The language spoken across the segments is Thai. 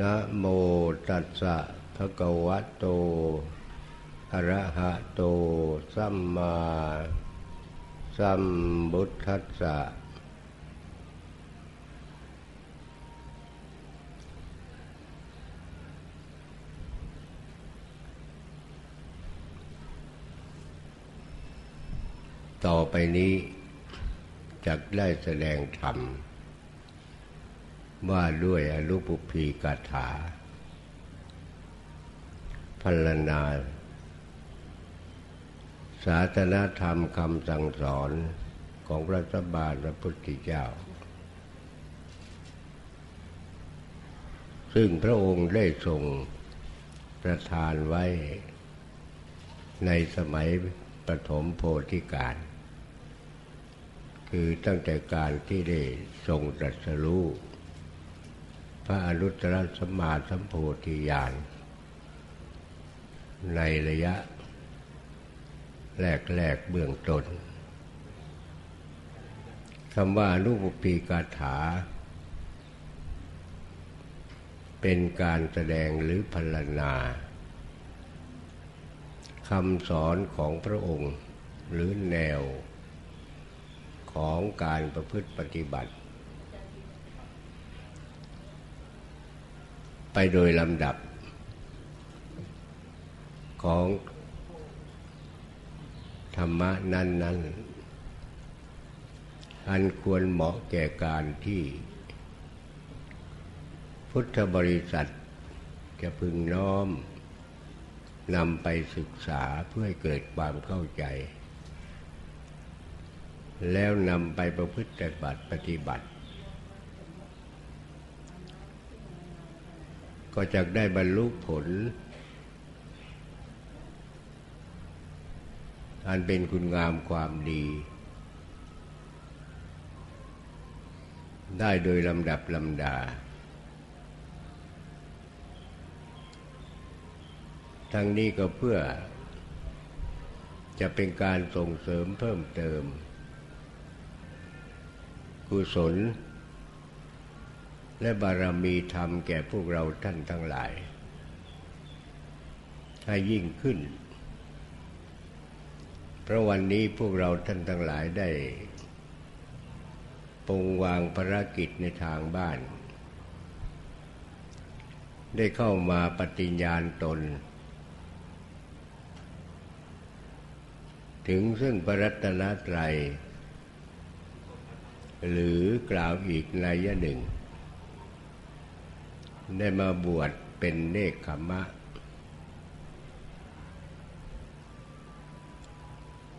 นะโมตัสสะภะคะวะโต อะระหะโต สัมมา สัมพุทธัสสะ ต่อไปนี้จะได้แสดงธรรม ว่าด้วยอนุปุพีกาถาพัลนาศาสนาธรรมคำสั่งสอนของพระสัมมาสัมพุทธเจ้า ซึ่งพระองค์ได้ทรงประทานไว้ในสมัยปฐมโพธิการ คือตั้งแต่การที่ได้ทรงตรัสรู้ พระอนุตตรสัมมาสัมโพธิญาณในระยะ แรกๆเบื้องต้นคำว่าอนุปปีกาถา เป็นการแสดงหรือพรรณนาคำสอนของพระองค์หรือแนวของการประพฤติปฏิบัติ ไปโดยลำดับ ของธรรมะนั้น ๆ อันควรเหมาะแก่การที่ พุทธบริษัทจะพึงน้อมนำไปศึกษาเพื่อเกิดความเข้าใจ แล้วนำไปประพฤติปฏิบัติ ก็จะได้บรรลุผล อันเป็นคุณงามความดี ได้โดยลำดับลำดา ทั้งนี้ก็เพื่อ จะเป็นการส่งเสริมเพิ่มเติม กุศล และบารมีธรรมแก่พวกเราท่านทั้งหลาย ให้ยิ่งขึ้น เพราะวันนี้พวกเราท่านทั้งหลายได้ปงวางภารกิจในทางบ้าน ได้เข้ามาปฏิญญาณตน ถึงซึ่งปรัตนตรัย หรือกล่าวอีกในยะหนึ่ง ได้มาบวชเป็นเนคขมะ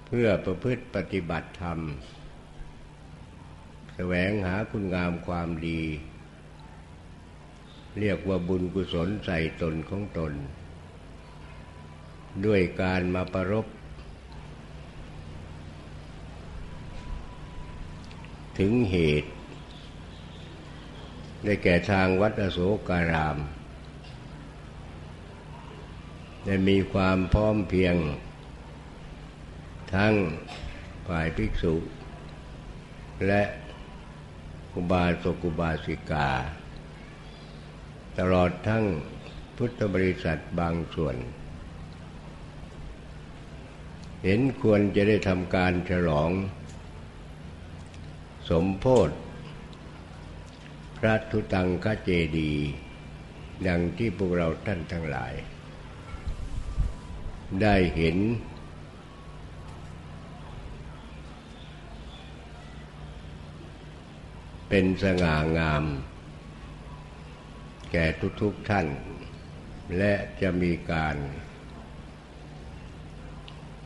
เพื่อประพฤติปฏิบัติธรรม แสวงหาคุณงามความดี เรียกว่าบุญกุศลใส่ตนของตน ด้วยการมาประรบถึงเหตุ ได้แก่ทางวัดอโศการาม ได้มีความพร้อมเพียง ทั้งฝ่ายภิกษุ และอุบาสกอุบาสิกา ตลอดทั้งพุทธบริษัทบางส่วน เห็นควรจะได้ทำการฉลอง สมโพธ พระทุตังคเจดี ดังที่พวกเราท่านทั้งหลาย ได้เห็น เป็นสง่างาม แก่ทุกๆทท่าน และจะมีการ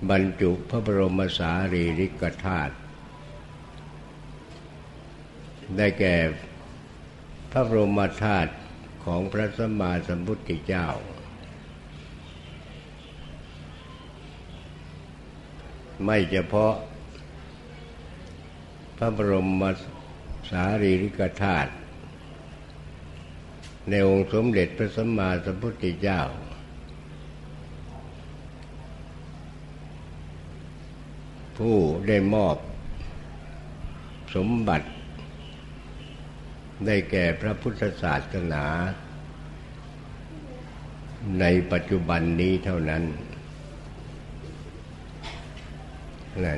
บรรจุพระบรมสารีริกธาตุได้แก่ พระบรมธาตุของพระสัมมาสัมพุทธเจ้า ไม่เฉพาะ พระบรมสารีริกธาตุในองค์สมเด็จพระสัมมาสัมพุทธเจ้า ผู้ได้มอบสมบัติ ได้แก่พระพุทธศาสนา ในปัจจุบันนี้เท่านั้น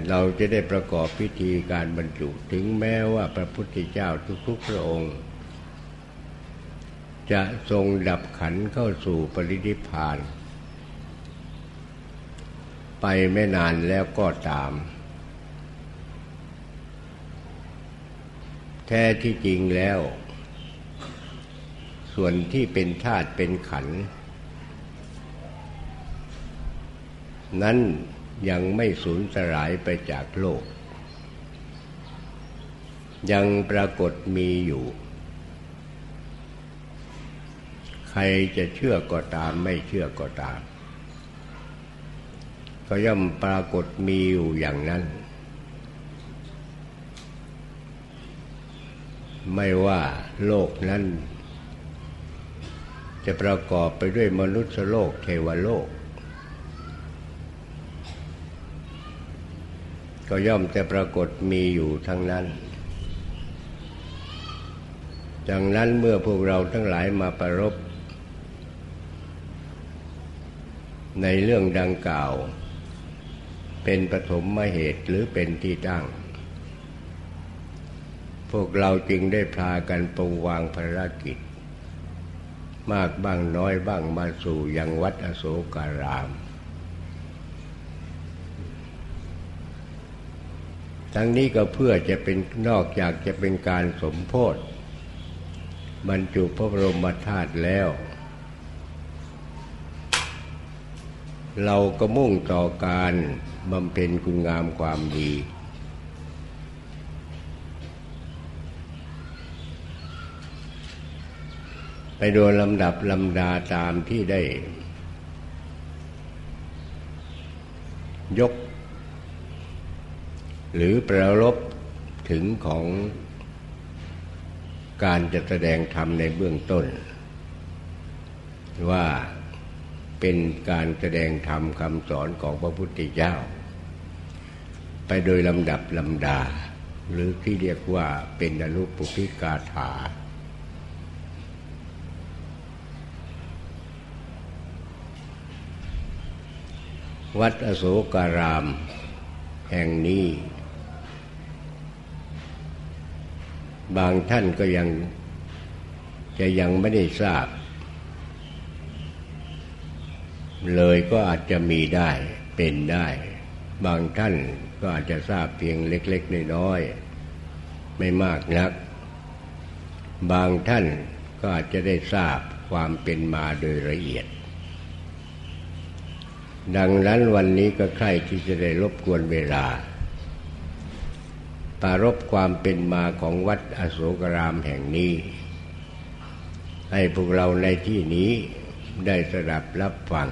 เราจะได้ประกอบพิธีการบรรจุถึงแม้ว่าพระพุทธเจ้าทุกๆพระองค์ จะทรงดับขันเข้าสู่ปรินิพาน ไปไม่นานแล้วก็ตาม แท้ที่จริงแล้ว ส่วนที่เป็นธาตุเป็นขันธ์นั้นยังไม่สูญสลายไปจากโลก ยังปรากฏมีอยู่ ใครจะเชื่อก็ตามไม่เชื่อก็ตาม ก็ย่อมปรากฏมีอยู่อย่างนั้น ไม่ว่าโลกนั้น จะประกอบไปด้วยมนุษย์โลกเทวโลก ก็ย่อมจะปรากฏมีอยู่ทั้งนั้น ดังนั้นเมื่อพวกเราทั้งหลายมาประรบ ในเรื่องดังกล่าว เป็นปฐมมเหตุหรือเป็นที่ตั้ง พวกเราจึงได้พากันปรงวางภารกิจ มากบ้างน้อยบ้างมาสู่ยังวัดอโศการาม ทั้งนี้ก็เพื่อจะเป็นนอกจากจะเป็นการสมโพธิบรรจุพระบรมธาตุแล้ว เราก็มุ่งต่อการบำเพ็ญคุณงามความดี ไป โดยลำดับลำดาตามที่ได้ ยก หรือประลบถึงของการจะแสดงธรรมในเบื้องต้น ว่าเป็นการแสดงธรรมคำสอนของพระพุทธเจ้า ไปโดยลำดับลำดา หรือที่เรียกว่าเป็นอนุปุพิกาถา วัดอโศการาม แห่งนี้ บางท่านก็ยังจะยังไม่ได้ทราบ เลยก็อาจจะมีได้เป็นได้ บางท่านก็อาจจะทราบเพียงเล็ก ๆ น้อยๆไม่มากนัก บางท่านก็อาจจะได้ทราบความเป็นมาโดยละเอียด ดังนั้นวันนี้ก็ใครที่จะได้รบกวนเวลา ปารบความเป็นมาของวัดอโศกรามแห่งนี้ ให้พวกเราในที่นี้ได้สดับรับฟัง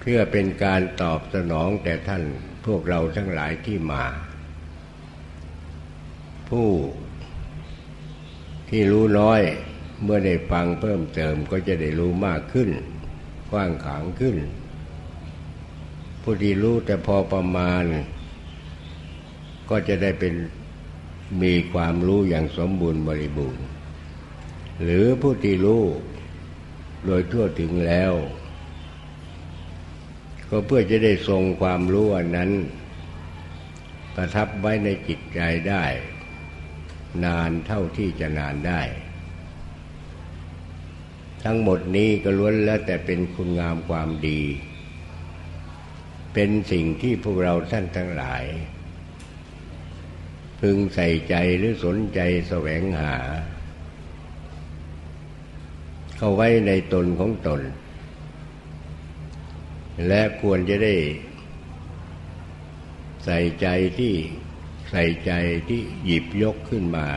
เพื่อเป็นการตอบสนองแต่ท่านพวกเราทั้งหลายที่มา ผู้ที่รู้น้อย เมื่อได้ฟังเพิ่มเติมก็จะได้รู้มากขึ้นกว้างขวางขึ้น ผู้ที่รู้แต่พอประมาณ ก็จะได้เป็นมีความรู้อย่างสมบูรณ์บริบูรณ์ หรือผู้ที่รู้โดยทั่วถึงแล้ว ก็เพื่อจะได้ทรงความรู้อันนั้น ประทับไว้ในจิตใจได้ นานเท่าที่จะนานได้ ทั้งหมดนี้ก็ล้วนแล้วแต่เป็นคุณงามความดี เป็นสิ่งที่พวกเราท่านทั้งหลาย พึงใส่ใจหรือสนใจแสวงหา เข้าไว้ในตนของตน และควรจะได้ ใส่ใจที่ใส่ใจที่หยิบยกขึ้นมา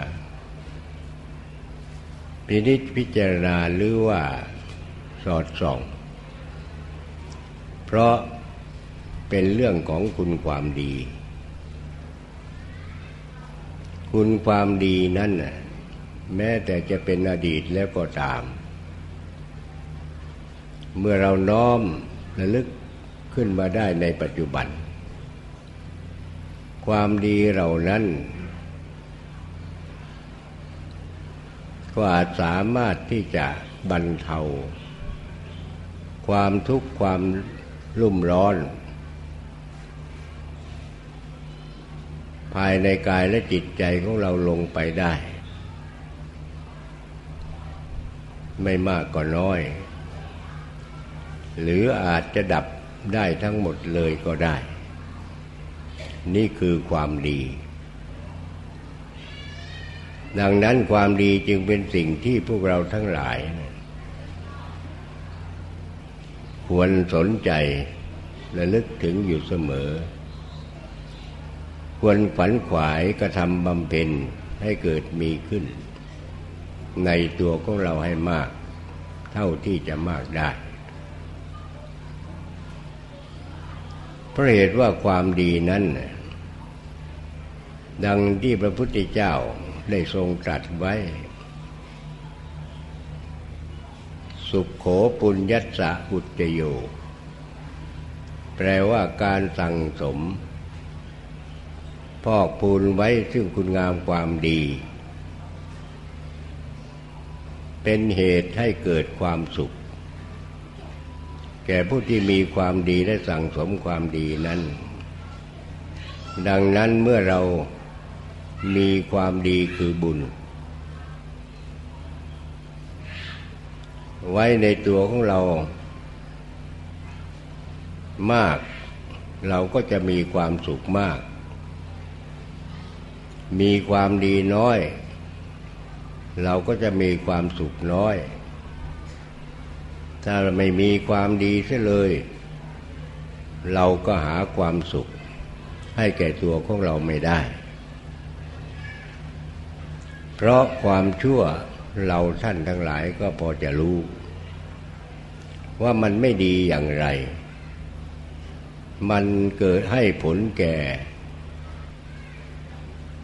พินิจพิจารณาหรือว่าสอดส่อง เพราะเป็นเรื่องของคุณความดี คุณความดีนั่นน่ะแม้แต่จะเป็นอดีตแล้วก็ตาม เมื่อเราน้อมระลึกขึ้นมาได้ในปัจจุบัน ความดีเหล่านั้น ก็อาจสามารถที่จะบรรเทา ความทุกข์ความรุ่มร้อน ภายในกายและจิตใจของเราลงไปได้ ไม่มากก็น้อย หรืออาจจะดับได้ทั้งหมดเลยก็ได้ นี่คือความดี ดังนั้นความดีจึงเป็นสิ่งที่พวกเราทั้งหลาย ควรสนใจและลึกถึงอยู่เสมอ ควรฝันขวายกระทำบำเพ็ญให้เกิดมีขึ้น ในตัวของเราให้มาก เท่าที่จะมากได้เพราะเหตุว่าความดีนั้น ดังที่พระพุทธเจ้า ได้ทรงตรัสไว้ สุขโขปุญญัสสะอุจโยแปลว่าการสั่งสม พอกพูนไว้ซึ่งคุณงามความดี เป็นเหตุให้เกิดความสุข แก่ผู้ที่มีความดีและสั่งสมความดีนั้น ดังนั้นเมื่อเรา มีความดีคือบุญ ไว้ในตัวของเรา มาก เราก็จะมีความสุขมาก มีความดีน้อย เราก็จะมีความสุขน้อย ถ้าไม่มีความดีเสียเลย เราก็หาความสุข ให้แก่ตัวของเราไม่ได้ เพราะความชั่วเราท่านทั้งหลายก็พอจะรู้ ว่ามันไม่ดีอย่างไร มันเกิดให้ผลแก่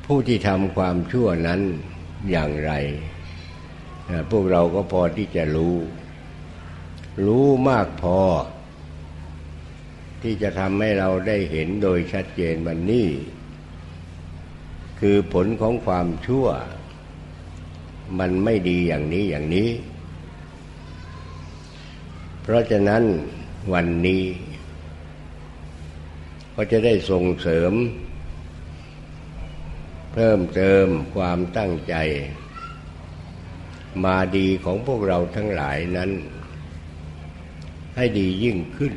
ผู้ที่ทำความชั่วนั้นอย่างไร พวกเราก็พอที่จะรู้ รู้มากพอ ที่จะทำให้เราได้เห็นโดยชัดเจนวันนี้คือผลของความชั่ว มันไม่ดีอย่างนี้อย่างนี้ เพราะฉะนั้นวันนี้ก็จะได้ส่งเสริม เพิ่มเติมความตั้งใจ มาดีของพวกเราทั้งหลายนั้น ให้ดียิ่งขึ้น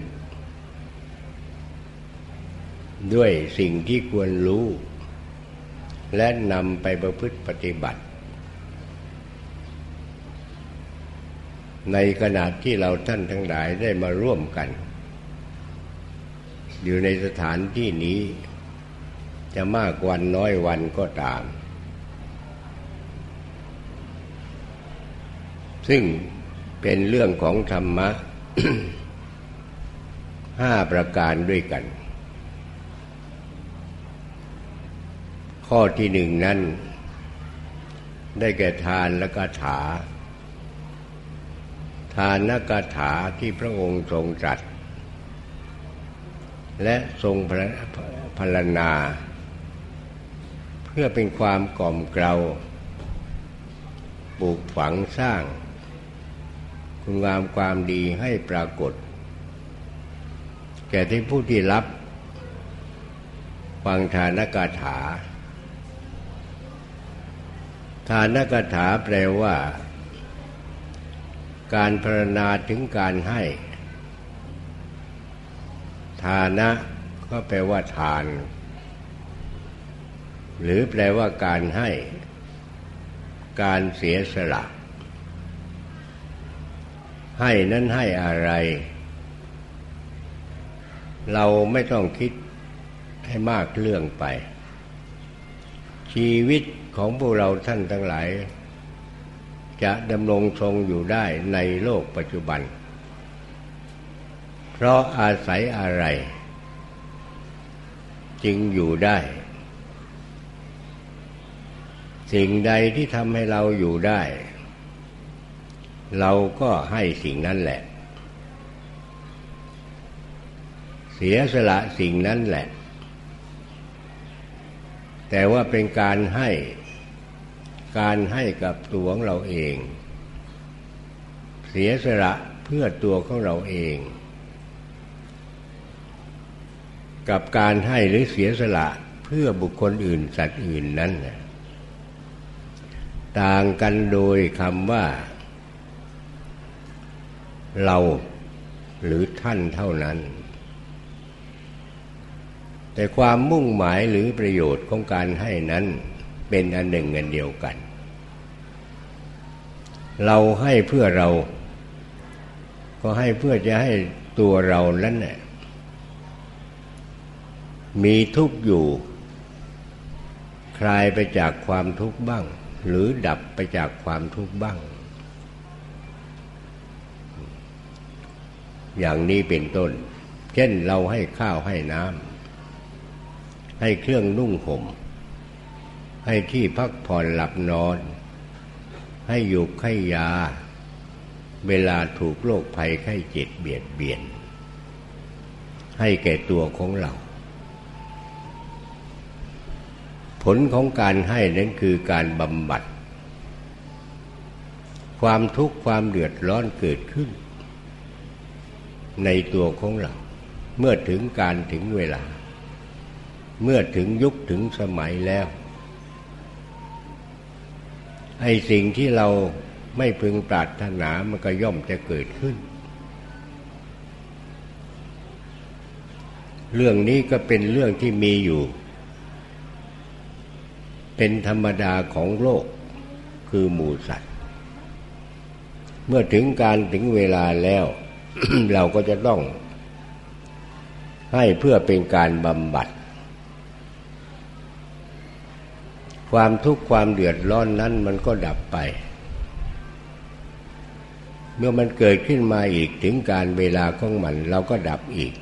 ด้วยสิ่งที่ควรรู้ และนำไปประพฤติปฏิบัติ ในขณะที่เราท่านทั้งหลายได้มาร่วมกัน อยู่ในสถานที่นี้ จะมากวันน้อยวันก็ตาม ซึ่งเป็นเรื่องของธรรมะห้าประการด้วยกัน ข้อที่หนึ่งนั้น ได้แก่ทานและกถา ทานนกถาที่พระองค์ทรงตรัส และทรงพรรณนาเพื่อเป็นความกล่อมเกลาปลูกฝังสร้าง คุณงามความดีให้ปรากฏ แก่ที่ผู้ที่รับ ฟังทานกถา ทานกถาแปลว่า การพรณนาถึงการให้ทานะก็แปลว่าทาน หรือแปลว่าการให้ การเสียสละ ให้นั้นให้อะไร เราไม่ต้องคิดให้มากเรื่องไป ชีวิตของพวกเราท่านทั้งหลาย จะดำรงทรงอยู่ได้ในโลกปัจจุบัน เพราะอาศัยอะไร จึงอยู่ได้ สิ่งใดที่ทำให้เราอยู่ได้ เราก็ให้สิ่งนั้นแหละ เสียสละสิ่งนั้นแหละ แต่ว่าเป็นการให้ การให้กับตัวของเราเอง เสียสละเพื่อตัวของเราเอง กับการให้หรือเสียสละเพื่อบุคคลอื่นสัตว์อื่นนั้น ต่างกันโดยคำว่า เราหรือท่านเท่านั้น แต่ความมุ่งหมายหรือประโยชน์ของการให้นั้นเป็นอันหนึ่งอันเดียวกัน เราให้เพื่อเรา ก็ให้เพื่อจะให้ตัวเรานั้นน่ะมีทุกข์อยู่ คลายไปจากความทุกข์บ้าง หรือดับไปจากความทุกข์บ้าง อย่างนี้เป็นต้น เช่นเราให้ข้าวให้น้ำให้เครื่องนุ่งห่มให้ที่พักผ่อนหลับนอน ให้หยุกให้ยา เวลาถูกโรคภัยไข้เจ็บเบียดเบียน ให้แก่ตัวของเรา ผลของการให้นั้นคือการบำบัด ความทุกข์ความเดือดร้อนเกิดขึ้น ในตัวของเรา เมื่อถึงการถึงเวลา เมื่อถึงยุคถึงสมัยแล้ว ไอ้สิ่งที่เราไม่พึงปรารถนามันก็ย่อมจะเกิดขึ้น เรื่องนี้ก็เป็นเรื่องที่มีอยู่ เป็นธรรมดาของโลกคือหมูสัตว์ เมื่อถึงการถึงเวลาแล้ว เราก็จะต้อง ให้เพื่อเป็นการบำบัด ความทุกข์ความเดือดร้อนนั้นมันก็ดับไป เมื่อมันเกิดขึ้นมาอีกถึงการเวลาของมัน เราก็ดับอีก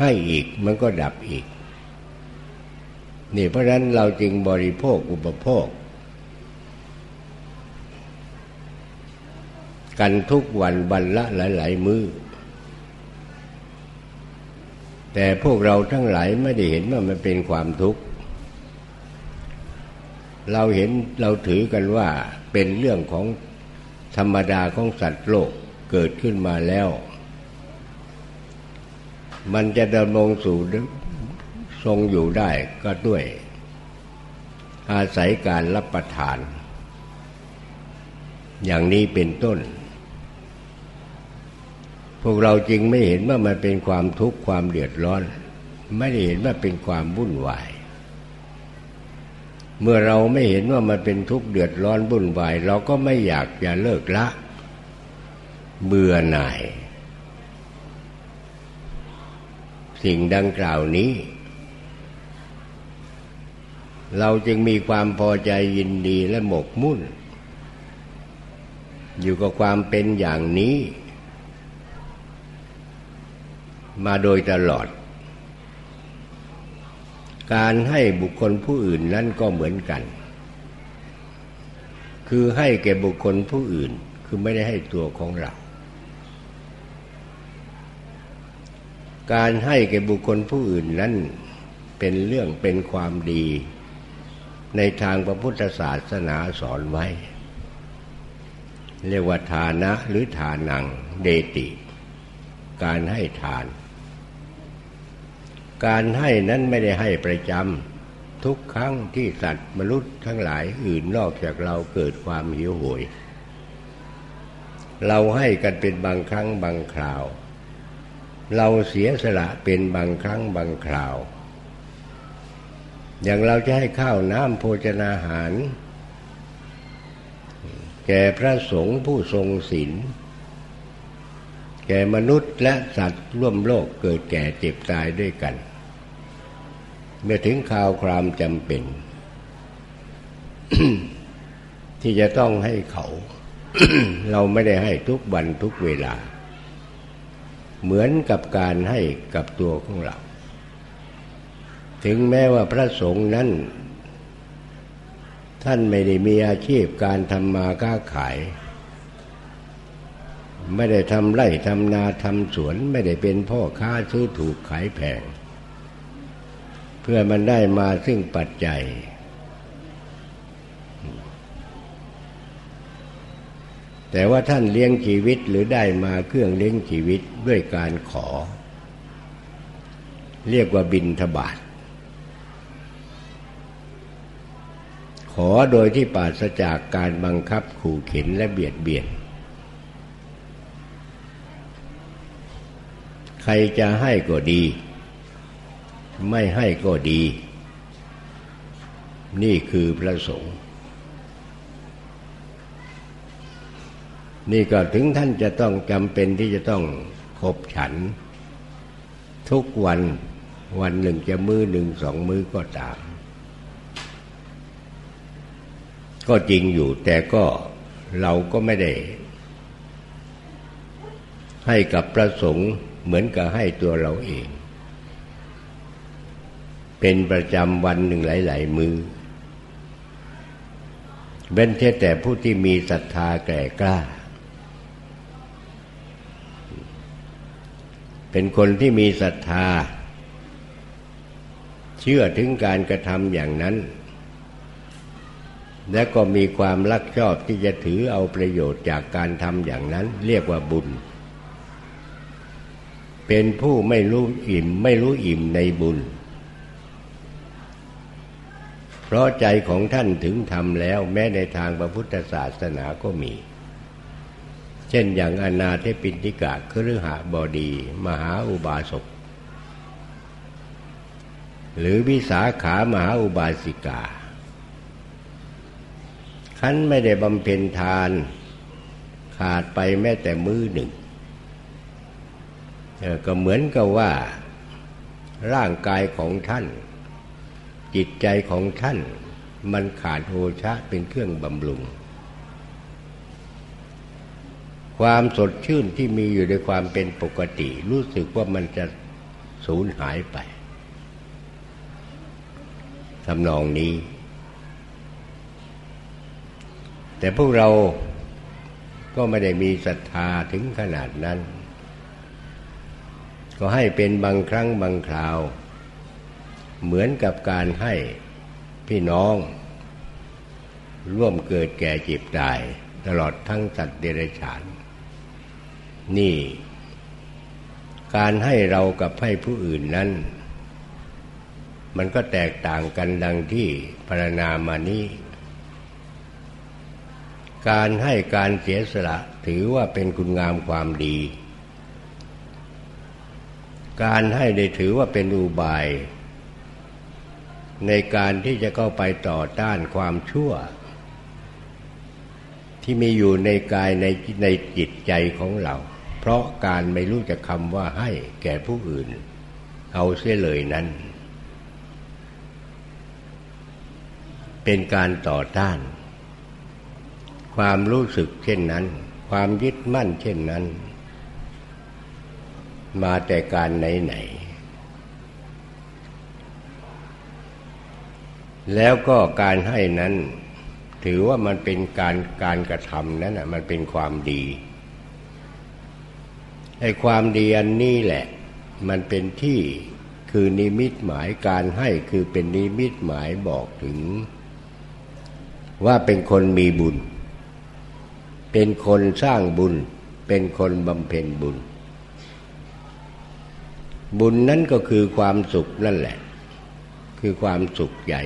ให้อีกมันก็ดับอีก นี่เพราะฉะนั้นเราจึงบริโภคอุปโภค กันทุกวันวันละหลาย ๆ มือ้อแต่พวกเราทั้งหลายไม่ได้เห็นว่ามันเป็นความทุกข์ เราเห็นเราถือกันว่าเป็นเรื่องของธรรมดาของสัตว์โลกเกิดขึ้นมาแล้ว มันจะดำรงสู่ทรงอยู่ได้ก็ด้วย อาศัยการรับประทาน อย่างนี้เป็นต้น พวกเราจรึงไม่เห็นว่ามันเป็นความทุกข์ความเดือดร้อน ไม่ได้เห็นว่าเป็นความวุ่นวาย เมื่อเราไม่เห็นว่ามันเป็นทุกข์เดือดร้อนบุ่นวาย เราก็ไม่อยากจะเลิกละ เบื่อหน่าย สิ่งดังกล่าวนี้ เราจึงมีความพอใจยินดีและหมกมุ่น อยู่กับความเป็นอย่างนี้ มาโดยตลอด การให้บุคคลผู้อื่นนั้นก็เหมือนกัน คือให้แก่บุคคลผู้อื่น คือไม่ได้ให้ตัวของเรา การให้แก่บุคคลผู้อื่นนั้นเป็นเรื่องเป็นความดี ในทางพระพุทธศาสนาสอนไว้ เรียกว่าทานะหรือทานังเดติ การให้ทาน การให้นั้นไม่ได้ให้ประจำทุกครั้งที่สัตว์มนุษย์ทั้งหลายอื่นนอกจากเราเกิดความหิวโหย เราให้กันเป็นบางครั้งบางคราว เราเสียสละเป็นบางครั้งบางคราว อย่างเราจะให้ข้าวน้ำโภชนาหาร แก่พระสงฆ์ผู้ทรงศีลแก่มนุษย์และสัตว์ร่วมโลกเกิดแก่เจ็บตายด้วยกัน เมื่อถึงข่าวความจำเป็น ที่จะต้องให้เขา เราไม่ได้ให้ทุกวันทุกเวลา เหมือนกับการให้กับตัวของเรา ถึงแม้ว่าพระสงฆ์นั้น ท่านไม่ได้มีอาชีพการทำมาค้าขาย ไม่ได้ทำไร่ทำนาทำสวน ไม่ได้เป็นพ่อค้าซื้อถูกขายแพง เพื่อมันได้มาซึ่งปัจจัย แต่ว่าท่านเลี้ยงชีวิตหรือได้มาเครื่องเลี้ยงชีวิตด้วยการขอ เรียกว่าบินทบาทขอโดยที่ปราศจากการบังคับขู่เข็นและเบียดเบียน ใครจะให้ก็ดี ไม่ให้ก็ดี นี่คือพระสงฆ์นี่ก็ถึงท่านจะต้องจำเป็นที่จะต้องคบฉัน ทุกวันวันหนึ่งจะมือหนึ่งสองมือก็ตาม ก็จริงอยู่แต่ก็เราก็ไม่ได้ ให้กับพระสงฆ์เหมือนกับให้ตัวเราเอง เป็นประจำวันหนึ่งหลาย ๆ มือเว้นแต่ผู้ที่มีศรัทธาแก่กล้า เป็นคนที่มีศรัทธา เชื่อถึงการกระทำอย่างนั้น และก็มีความรักชอบที่จะถือเอาประโยชน์จากการทำอย่างนั้น เรียกว่าบุญ เป็นผู้ไม่รู้อิ่มไม่รู้อิ่มในบุญ เพราะใจของท่านถึงทำแล้ว แม้ในทางพระพุทธศาสนาก็มี เช่นอย่างอนาเทปินทิกะคฤหบดี มหาอุบาสกหรือวิสาขามหาอุบาสิกาขันไม่ได้บำเพ็ญทาน ขาดไปแม้แต่มือหนึ่งก็เหมือนกับว่า ร่างกายของท่าน จิตใจของท่านมันขาดโอชะเป็นเครื่องบำรุง ความสดชื่นที่มีอยู่ในความเป็นปกติ รู้สึกว่ามันจะสูญหายไปทำนองนี้ แต่พวกเราก็ไม่ได้มีศรัทธาถึงขนาดนั้น ก็ให้เป็นบางครั้งบางคราว เหมือนกับการให้พี่น้อง ร่วมเกิดแก่จิบตาย ตลอดทั้งสัตว์เดรัจฉาน นี่ การให้เรากับให้ผู้อื่นนั้น มันก็แตกต่างกันดังที่พรรณนามานี้ การให้การเสียสละถือว่าเป็นคุณงามความดี การให้ได้ถือว่าเป็นอุบาย ในการที่จะเข้าไปต่อต้านความชั่ว ที่มีอยู่ในกายในในจิตใจของเรา เพราะการไม่รู้จักคำว่าให้แก่ผู้อื่น เอาเสียเลยนั้น เป็นการต่อต้าน ความรู้สึกเช่นนั้น ความยึดมั่นเช่นนั้น มาแต่การไหนไหน แล้วก็การให้นั้น ถือว่ามันเป็นการการกระทำนั้นมันเป็นความดีไอ้ความดีอันนี้แหละ มันเป็นที่คือนิมิตหมายการให้คือเป็นนิมิตหมายบอกถึง ว่าเป็นคนมีบุญ เป็นคนสร้างบุญ เป็นคนบำเพ็ญบุญ บุญนั้นก็คือความสุขนั่นแหละ คือความสุขใหญ่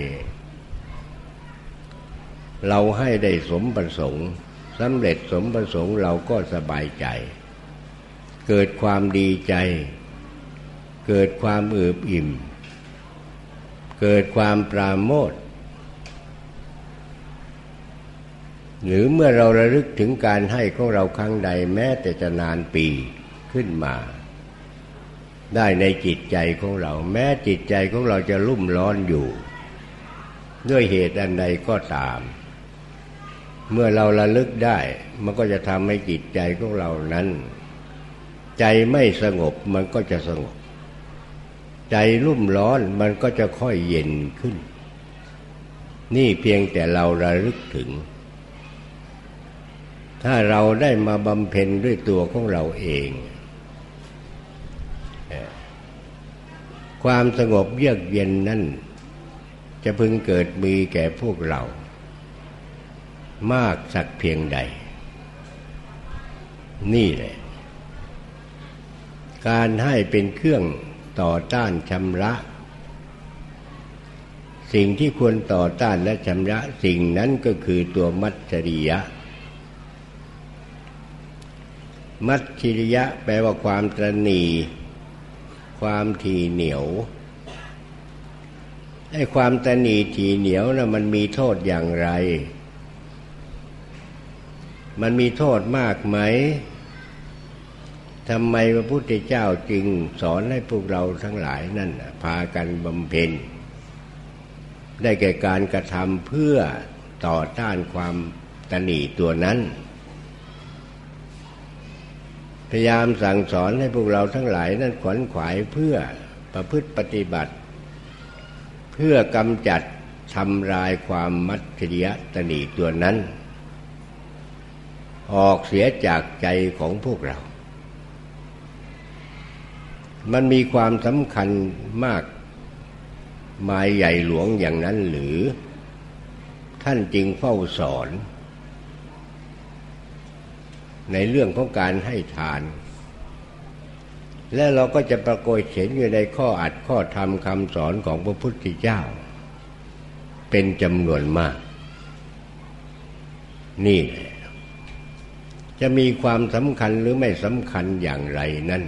เราให้ได้สมประสงค์สำเร็จสมประสงค์เราก็สบายใจ เกิดความดีใจ เกิดความอิบอิ่ม เกิดความปราโมทหรือเมื่อเราระลึกถึงการให้ของเราครั้งใดแม้แต่จะนานปีขึ้นมา ได้ในจิตใจของเรา แม้จิตใจของเราจะรุ่มร้อนอยู่ ด้วยเหตุอันใดก็ตาม เมื่อเราระลึกได้ มันก็จะทำให้จิตใจของเรานั้น ใจไม่สงบมันก็จะสงบ ใจรุ่มร้อนมันก็จะค่อยเย็นขึ้น นี่เพียงแต่เราระลึกถึง ถ้าเราได้มาบำเพ็ญด้วยตัวของเราเอง ความสงบเยือกเย็นนั่นจะพึงเกิดมีแก่พวกเรา มากสักเพียงใด นี่แหละ การให้เป็นเครื่องต่อต้านชำระ สิ่งที่ควรต่อต้านและชำระสิ่งนั้นก็คือตัวมัจฉริยะ มัจฉริยะแปลว่าความตรณีความทีเหนียวไอ้ความตนีทีเหนียวนะ่ะมันมีโทษอย่างไร มันมีโทษมากไหมทำไมพระพุทธเจ้าจึงสอนให้พวกเราทั้งหลายนั่นพากันบำเพ็ญ ได้แก่การกระทำเพื่อต่อต้านความตนีตัวนั้น พยายามสั่งสอนให้พวกเราทั้งหลายนั้นขวนขวายเพื่อประพฤติปฏิบัติ เพื่อกำจัดทำลายความมัจฉริยะตนีตัวนั้น ออกเสียจากใจของพวกเรา มันมีความสำคัญมากมายใหญ่หลวงอย่างนั้นหรือ ท่านจึงเฝ้าสอน ในเรื่องของการให้ทาน และเราก็จะประโกยเห็นอยู่ในข้ออัดข้อธรรมคำสอนของพระพุทธเจ้า เป็นจำนวนมาก นี่ จะมีความสำคัญหรือไม่สำคัญอย่างไรนั่น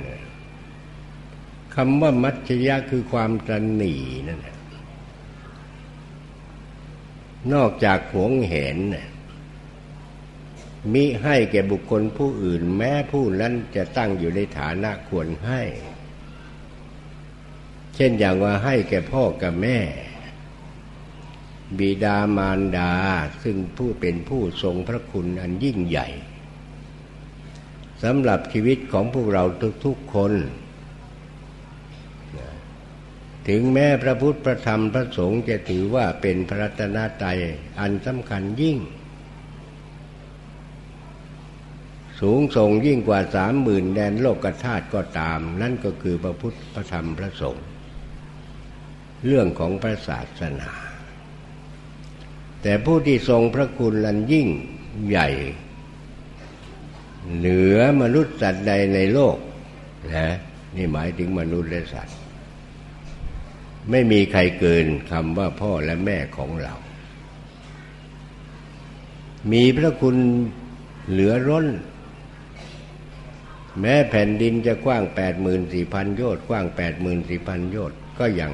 คำว่ามัจฉยะคือความตรนีนั่นนอกจากหวงเห็นมิให้แก่บุคคลผู้อื่น แม้ผู้นั้นจะตั้งอยู่ในฐานะควรให้ เช่นอย่างว่าให้แก่พ่อกับแม่ บิดามารดาซึ่งผู้เป็นผู้ทรงพระคุณอันยิ่งใหญ่ สำหรับชีวิตของพวกเราทุกๆคน ถึงแม้พระพุทธพระธรรมพระสงฆ์จะถือว่าเป็นพระรัตนตรัยอันสำคัญยิ่ง สูงส่งยิ่งกว่าสามหมื่นแดนโลกธาตุก็ตาม นั่นก็คือพระพุทธพระธรรมพระสงฆ์เรื่องของพระศาสนา แต่ผู้ที่ทรงพระคุณลันยิ่งใหญ่ เหนือมนุษย์สัตว์ใดในโลกนะนี่หมายถึงมนุษย์และสัตว์ ไม่มีใครเกินคำว่าพ่อและแม่ของเรา มีพระคุณเหลือร้น แม้แผ่นดินจะกว้างแปดหมื่นสี่พันโยชน์กว้างแปดหมื่นสี่พันโยชน์ก็ยัง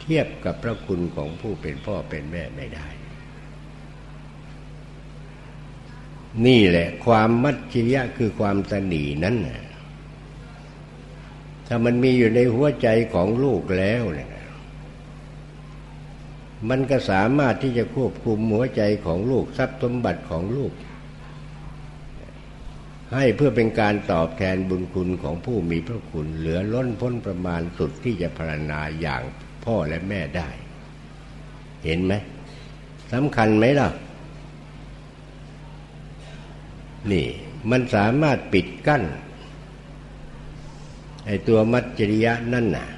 เทียบกับพระคุณของผู้เป็นพ่อเป็นแม่ไม่ได้ นี่แหละ ความมัจฉิยะคือความสนีนั้นถ้ามันมีอยู่ในหัวใจของลูกแล้วเนี่ยมันก็สามารถที่จะควบคุมหัวใจของลูกทรัพย์สมบัติของลูก ให้เพื่อเป็นการตอบแทนบุญคุณของผู้มีพระคุณ เหลือล้นพ้นประมาณสุดที่จะพรรณนาอย่างพ่อและแม่ได้ เห็นไหมสำคัญไหมล่ะ นี่ มันสามารถปิดกั้นไอ้ตัวมัจจริยะนั่นน่ะ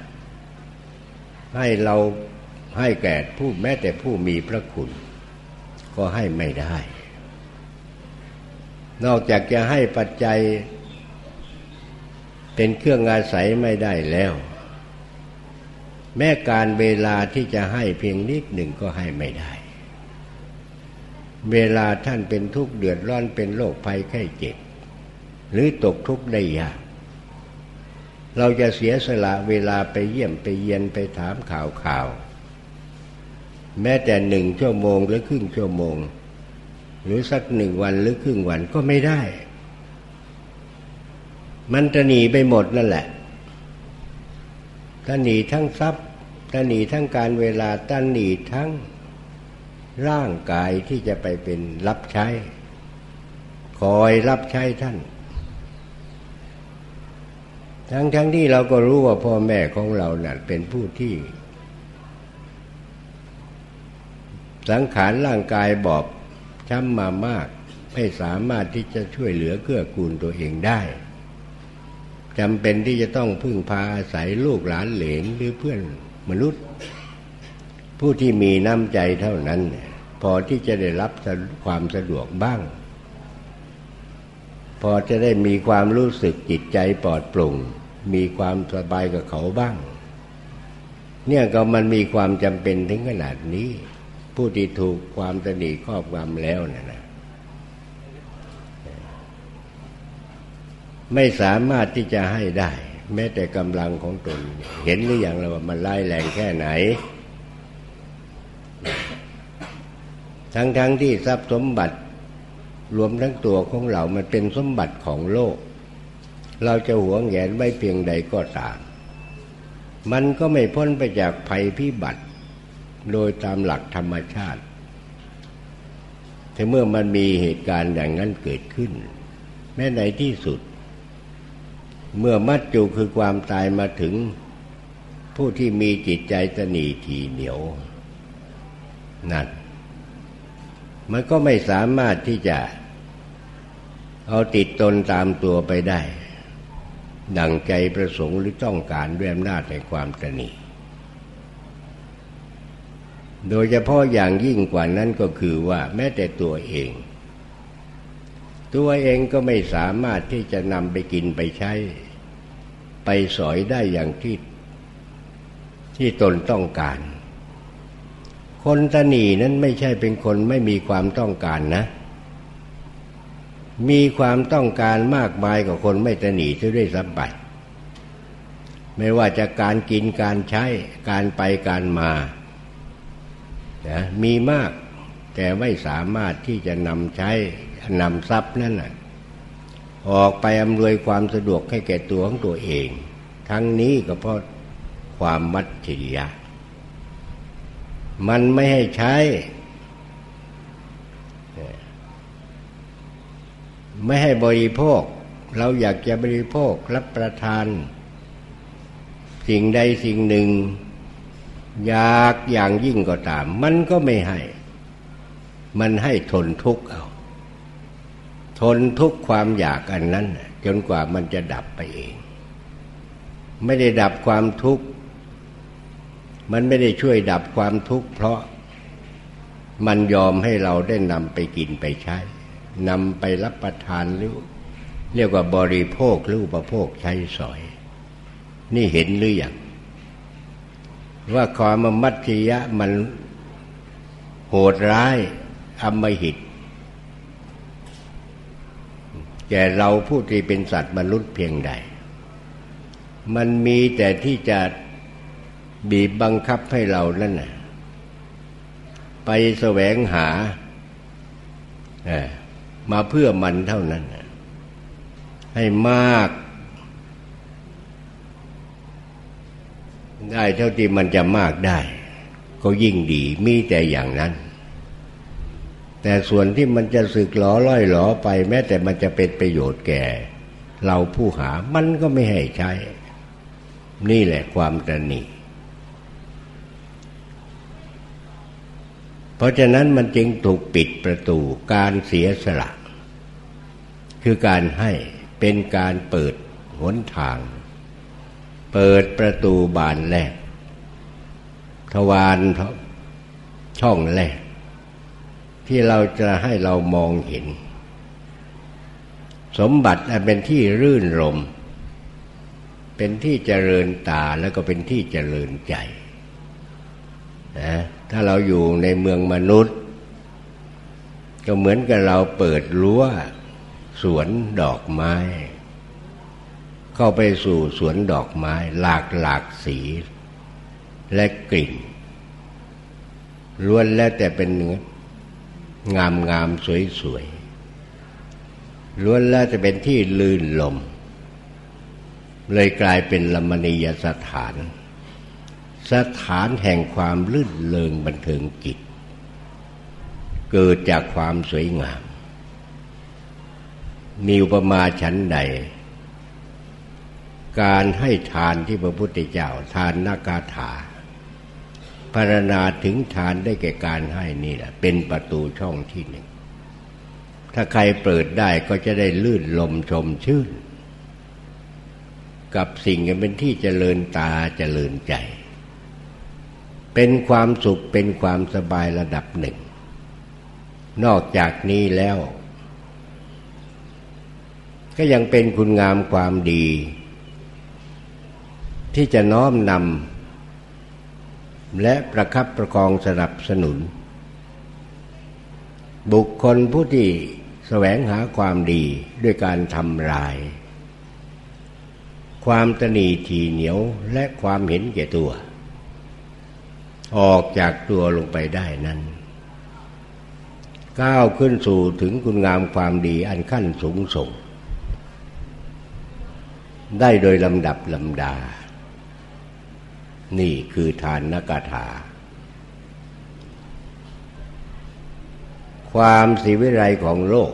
ให้เราให้แก่ผู้แม้แต่ผู้มีพระคุณ ก็ให้ไม่ได้ นอกจากจะให้ปัจจัย เป็นเครื่องอาศัยไม่ได้แล้ว แม้การเวลาที่จะให้เพียงนิดหนึ่งก็ให้ไม่ได้ เวลาท่านเป็นทุกข์เดือดร้อนเป็นโรคภัยไข้เจ็บ หรือตกทุกข์ได้ยากเราจะเสียสละเวลาไปเยี่ยมไปเยียนไปถามข่าวข่าว แม้แต่หนึ่งชั่วโมงหรือครึ่งชั่วโมง หรือสักหนึ่งวันหรือครึ่งวันก็ไม่ได้ มันจะหนีไปหมดนั่นแหละถ้าหนีทั้งทรัพย์ถ้าหนีทั้งการเวลาถ้าหนีทั้ง ร่างกายที่จะไปเป็นรับใช้ คอยรับใช้ท่าน ทั้งทั้งที่เราก็รู้ว่าพ่อแม่ของเรานั่นเป็นผู้ที่ สังขารร่างกายบอบช้ำมามาก ไม่สามารถที่จะช่วยเหลือเกื้อกูลตัวเองได้จำเป็นที่จะต้องพึ่งพาอาศัยลูกหลานเหลนหรือเพื่อนมนุษย์ ผู้ที่มีน้ำใจเท่านั้น พอที่จะได้รับความสะดวกบ้าง พอจะได้มีความรู้สึกจิตใจปลอดโปร่ง มีความสบายกับเขาบ้าง เนี่ยก็มันมีความจำเป็นถึงขนาดนี้ ผู้ที่ถูกความตนีครอบงำแล้วนะนะไม่สามารถที่จะให้ได้ แม้แต่กำลังของตน เห็นหรืออยังเราว่ามันไล่แรงแค่ไหน ทั้งๆทที่ทรัพย์สมบัติรวมทั้งตัวของเรา มันเป็นสมบัติของโลก เราจะหวงแหนไม่เพียงใดก็ตาม มันก็ไม่พ้นไปจากภัยพิบัติ โดยตามหลักธรรมชาติแต่เมื่อมันมีเหตุการณ์อย่างนั้นเกิดขึ้น แม้ในที่สุด เมื่อมัจจุคือความตายมาถึง ผู้ที่มีจิตใจตนีทีเหนียวนั่น มันก็ไม่สามารถที่จะ เอาติดตนตามตัวไปได้ ดั่งใจประสงค์หรือต้องการด้วยอำนาจในความตนีโดยเฉพาะอย่างยิ่งกว่านั้นก็คือว่าแม้แต่ตัวเอง ตัวเองก็ไม่สามารถที่จะนำไปกินไปใช้ ไปสอยได้อย่างที่ที่ตนต้องการ คนตนีนั้นไม่ใช่เป็นคนไม่มีความต้องการนะ มีความต้องการมากมายกว่าคนไม่ตนีซะด้วยซ้ำไปไม่ว่าจะการกินการใช้การไปการมานะมีมากแต่ไม่สามารถที่จะนำใช้นำทรัพย์นั่นนะออกไปอำนวยความสะดวกให้แก่ตัวของตัวเอง ทั้งนี้ก็เพราะความมัจฉริยะ มันไม่ให้ใช้ ไม่ให้บริโภค เราอยากจะบริโภครับประทาน สิ่งใดสิ่งหนึ่ง อยากอย่างยิ่งก็ตาม มันก็ไม่ให้ มันให้ทนทุกข์เอา ทนทุกข์ความอยากอันนั้น จนกว่ามันจะดับไปเอง ไม่ได้ดับความทุกข์ มันไม่ได้ช่วยดับความทุกข์เพราะมันยอมให้เราได้นำไปกินไปใช้นำไปรับประทานหรือเรียกว่าบริโภคหรืออุปโภคใช้สอย นี่เห็นหรืออยังว่าความมัตติยะมันโหดร้ายอมหิตแก่เราผู้ที่เป็นสัตว์มนุษย์เพียงใด มันมีแต่ที่จะ บีบบังคับให้เรานั่นน่ะไปแสวงหามาเพื่อมันเท่านั้น ให้มาก ได้เท่าที่มันจะมากได้ ก็ยิ่งดีมีแต่อย่างนั้น แต่ส่วนที่มันจะสึกหลอล่อยหลอไป แม้แต่มันจะเป็นประโยชน์แก่ เราผู้หามันก็ไม่ให้ใช้ นี่แหละความตนี เพราะฉะนั้นมันจึงถูกปิดประตูการเสียสละ คือการให้เป็นการเปิดหนทาง เปิดประตูบานแรก ทวารช่องแรก ที่เราจะให้เรามองเห็น สมบัติเป็นที่รื่นรมเป็นที่เจริญตาแล้วก็เป็นที่เจริญใจนะ ถ้าเราอยู่ในเมืองมนุษย์ ก็เหมือนกับเราเปิดรั้วสวนดอกไม้ เข้าไปสู่สวนดอกไม้ หลากหลากสีและกลิ่นล้วนแล้วแต่เป็นเนื้องามงามสวยสวยล้วนแล้วจะเป็นที่ลื่นลม เลยกลายเป็นลมณียสถาน สถานแห่งความลื่นเลงบันเทิงจิต เกิดจากความสวยงาม มีอุปมาชั้นใด การให้ทานที่พระพุทธเจ้าทานนากาถาพารณาถึงทานได้แก่การให้นี่แหละเป็นประตูช่องที่หนึ่ง ถ้าใครเปิดได้ก็จะได้ลื่นลมชมชื่น กับสิ่งเป็นที่เจริญตาเจริญใจ เป็นความสุขเป็นความสบายระดับหนึ่ง นอกจากนี้แล้ว ก็ยังเป็นคุณงามความดี ที่จะน้อมนำและประคับประคองสนับสนุน บุคคลผู้ที่แสวงหาความดีด้วยการทำลาย ความตนีทีเหนียวและความเห็นแก่ตัว ออกจากตัวลงไปได้นั้น ก้าวขึ้นสู่ถึงคุณงามความดีอันขั้นสูงส่ง ได้โดยลำดับลำดา นี่คือทานนกถา ความสีวิไรของโลก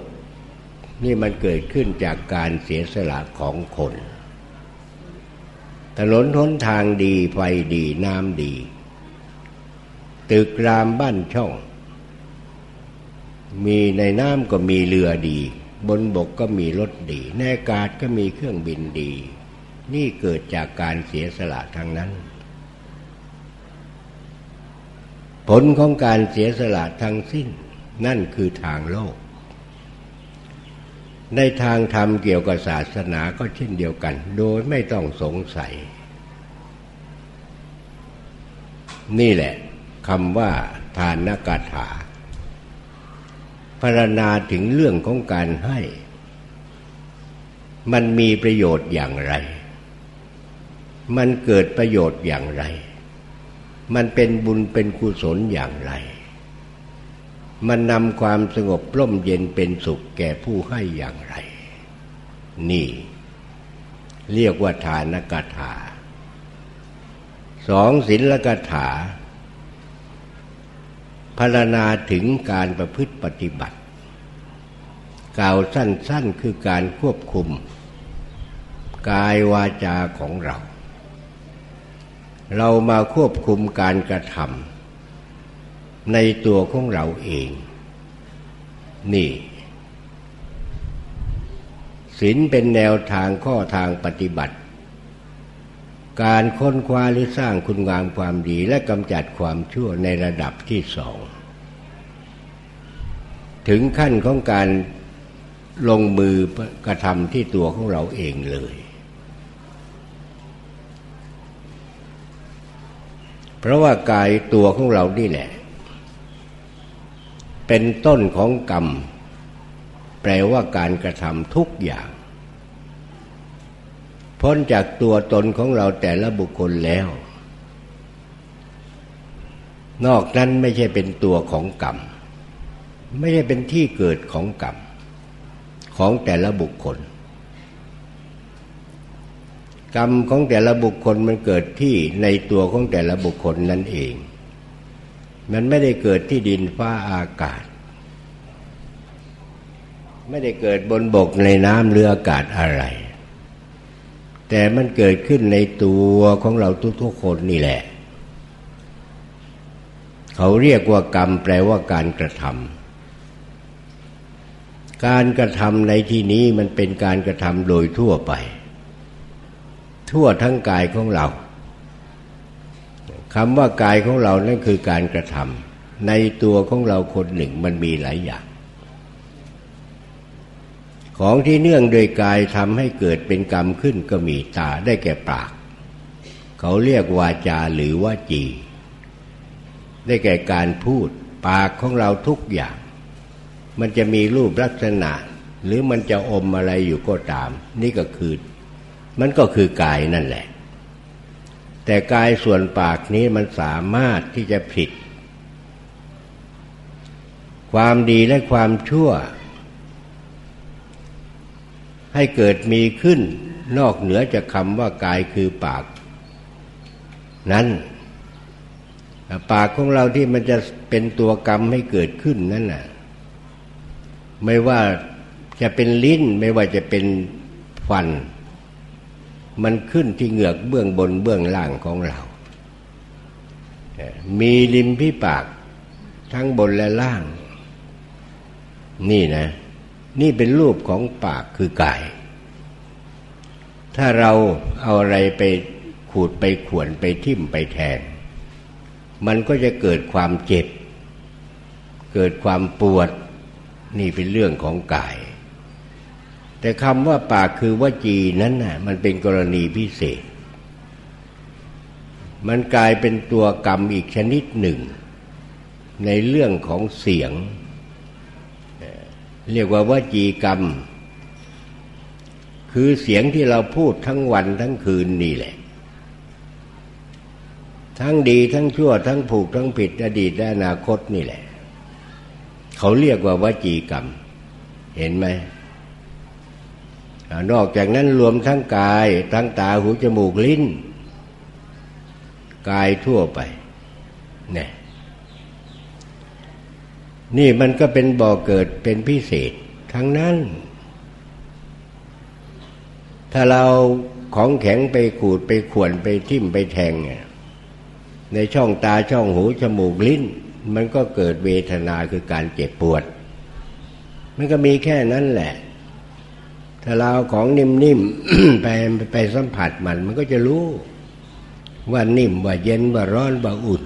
นี่มันเกิดขึ้นจากการเสียสละของคนถนนทนทางดีไฟดีน้ำดี ตึกรามบ้านช่อง มีในน้ำก็มีเรือดี บนบกก็มีรถดีในอากาศก็มีเครื่องบินดี นี่เกิดจากการเสียสละทางนั้น ผลของการเสียสละทั้งสิ้น นั่นคือทางโลก ในทางธรรมเกี่ยวกับศาสนาก็เช่นเดียวกัน โดยไม่ต้องสงสัย นี่แหละ คำว่าทานนกถาพรณนาถึงเรื่องของการให้ มันมีประโยชน์อย่างไร มันเกิดประโยชน์อย่างไร มันเป็นบุญเป็นกุศลอย่างไร มันนำความสงบร่มเย็นเป็นสุขแก่ผู้ให้อย่างไร นี่ เรียกว่าทานกถาสองศีลกถา พารณาถึงการประพฤติปฏิบัติ กล่าวสั้นๆคือการควบคุม กายวาจาของเรา เรามาควบคุมการกระทำในตัวของเราเอง นี่ศีลเป็นแนวทางข้อทางปฏิบัติ การค้นคว้าหรือสร้างคุณงามความดีและกำจัดความชั่วในระดับที่สอง ถึงขั้นของการลงมือกระทำที่ตัวของเราเองเลย เพราะว่ากายตัวของเรานี่แหละ เป็นต้นของกรรม แปลว่าการกระทำทุกอย่าง พ้นจากตัวตนของเราแต่ละบุคคลแล้ว นอกนั้นไม่ใช่เป็นตัวของกรรม ไม่ใช่เป็นที่เกิดของกรรม ของแต่ละบุคคล กรรมของแต่ละบุคคลมันเกิดที่ในตัวของแต่ละบุคคลนั่นเอง มันไม่ได้เกิดที่ดินฟ้าอากาศ ไม่ได้เกิดบนบกในน้ำเรืออากาศอะไร แต่มันเกิดขึ้นในตัวของเราทุกๆคนนี่แหละ เขาเรียกว่ากรรมแปลว่าการกระทำการกระทำในที่นี้มันเป็นการกระทำโดยทั่วไป ทั่วทั้งกายของเราคำว่ากายของเรานั่นคือการกระทำในตัวของเราคนหนึ่งมันมีหลายอย่าง ของที่เนื่องโดยกายทำให้เกิดเป็นกรรมขึ้นก็มีตาได้แก่ปาก เขาเรียกวาจาหรือว่าจี ได้แก่การพูด ปากของเราทุกอย่าง มันจะมีรูปลักษณะ หรือมันจะอมอะไรอยู่ก็ตาม นี่ก็คือ มันก็คือกายนั่นแหละ แต่กายส่วนปากนี้มันสามารถที่จะผิด ความดีและความชั่ว ให้เกิดมีขึ้น นอกเหนือจากคำว่ากายคือปาก นั้นปากของเราที่มันจะเป็นตัวกรรมให้เกิดขึ้นนั่นน่ะ ไม่ว่าจะเป็นลิ้นไม่ว่าจะเป็นฟัน มันขึ้นที่เหงือกเบื้องบนเบื้องล่างของเรา มีริมพี่ปากทั้งบนและล่าง นี่นะ นี่เป็นรูปของปากคือกาย ถ้าเราเอาอะไรไปขูดไปขวนไปทิ่มไปแทง มันก็จะเกิดความเจ็บ เกิดความปวด นี่เป็นเรื่องของกาย แต่คำว่าปากคือวจีนั้นน่ะ มันเป็นกรณีพิเศษ มันกลายเป็นตัวกรรมอีกชนิดหนึ่ง ในเรื่องของเสียง เรียกว่าวจีกรรม คือเสียงที่เราพูดทั้งวันทั้งคืนนี่แหละ ทั้งดีทั้งชั่ว ทั้งผูกทั้งผิดอดีตและอนาคตนี่แหละ เขาเรียกว่าวจีกรรม เห็นไหมนอกจากนั้นรวมทั้งกาย ทั้งตาหูจมูกลิ้น กายทั่วไปเนี่ย นี่มันก็เป็นบ่อเกิดเป็นพิเศษทั้งนั้น ถ้าเราของแข็งไปขูดไปข่วนไปทิ่มไปแทง ในช่องตาช่องหูจมูกลิ้น มันก็เกิดเวทนาคือการเจ็บปวด มันก็มีแค่นั้นแหละ ถ้าเราของนิ่มๆไปไปสัมผัสมัน มันก็จะรู้ว่านิ่มว่าเย็นว่าร้อนว่าอุ่น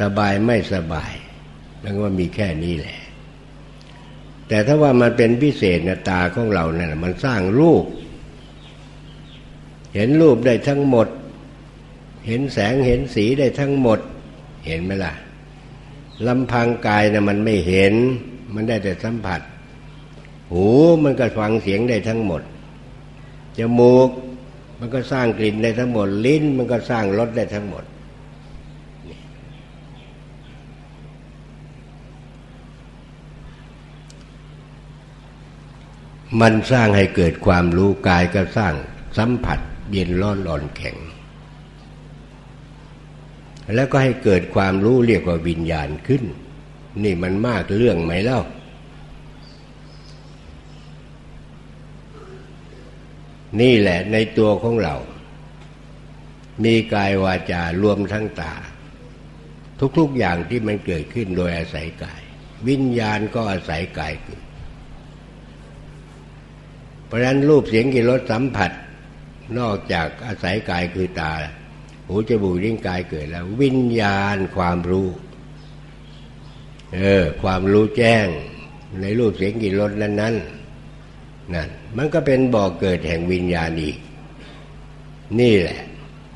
สบายไม่สบาย มันก็มีแค่นี้แหละ แต่ถ้าว่ามันเป็นพิเศษนะตาของเราเนี่ยมันสร้างรูป เห็นรูปได้ทั้งหมด เห็นแสงเห็นสีได้ทั้งหมด เห็นไหมล่ะลำพังกายนะมันไม่เห็น มันได้แต่สัมผัส หูมันก็ฟังเสียงได้ทั้งหมดจมูกมันก็สร้างกลิ่นได้ทั้งหมด ลิ้นมันก็สร้างรสได้ทั้งหมด มันสร้างให้เกิดความรู้กายก็สร้างสัมผัสเย็นร้อนอ่อนแข็ง แล้วก็ให้เกิดความรู้เรียกว่าวิญญาณขึ้น นี่มันมากเรื่องไหมเล่า นี่แหละในตัวของเรา มีกายวาจารวมทั้งตา ทุกๆอย่างที่มันเกิดขึ้นโดยอาศัยกาย วิญญาณก็อาศัยกายเกิด เพราะฉะนั้นรูปเสียงกลิ่นรสสัมผัส นอกจากอาศัยกายคือตา หูจมูกลิ้นกายเกิดแล้ว วิญญาณความรู้เออความรู้แจ้งในรูปเสียงกลิ่นรสนั้นๆนั่นมันก็เป็นบ่อกเกิดแห่งวิญญาณอีก นี่แหละ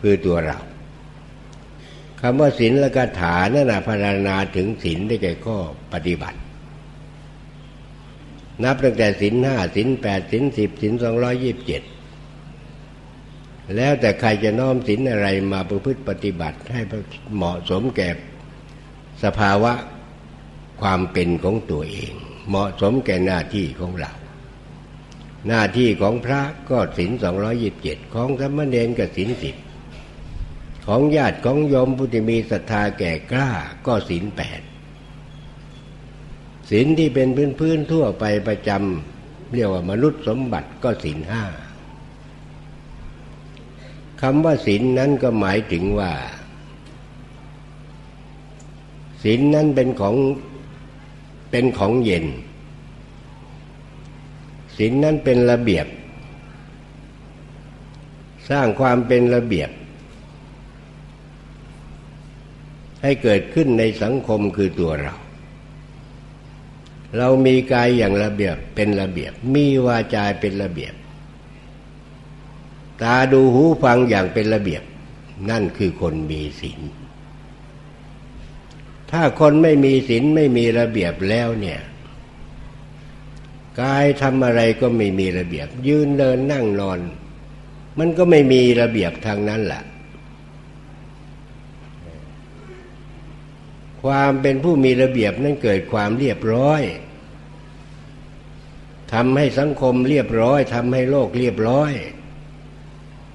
คือตัวเราคำว่าศีลและคาถานั่นนะพารนาถึงศีลได้แก่ข้อปฏิบัติ นับตั้งแต่ศีลห้าศีลแปดศีลสิบศีลสองร้อยยิบเจ็ดแล้วแต่ใครจะน้อมศีลอะไรมาประพฤติปฏิบัติให้เหมาะสมแก่สภาวะความเป็นของตัวเอง เหมาะสมแก่หน้าที่ของเรา หน้าที่ของพระก็ศีลสองร้อยิบเจ็ดของสมณเณรก็ศีลสิบของญาติของโยมผู้ที่มีศรัทธาแก่กล้าก็ศีลแปด ศีลที่เป็นพื้นพื้นทั่วไปประจำเรียกว่ามนุษย์สมบัติก็ศีลห้าคำว่าศีลนั้นก็หมายถึงว่าศีลนั้นเป็นของเป็นของเย็นศีลนั้นเป็นระเบียบ สร้างความเป็นระเบียบ ให้เกิดขึ้นในสังคมคือตัวเรา เรามีกายอย่างระเบียบเป็นระเบียบ มีวาจาเป็นระเบียบ ตาดูหูฟังอย่างเป็นระเบียบ นั่นคือคนมีศีลถ้าคนไม่มีศีลไม่มีระเบียบแล้วเนี่ยกายทำอะไรก็ไม่มีระเบียบ ยืนเดินนั่งนอน มันก็ไม่มีระเบียบทางนั้นแหละ ความเป็นผู้มีระเบียบนั้นเกิดความเรียบร้อยทำให้สังคมเรียบร้อยทำให้โลกเรียบร้อย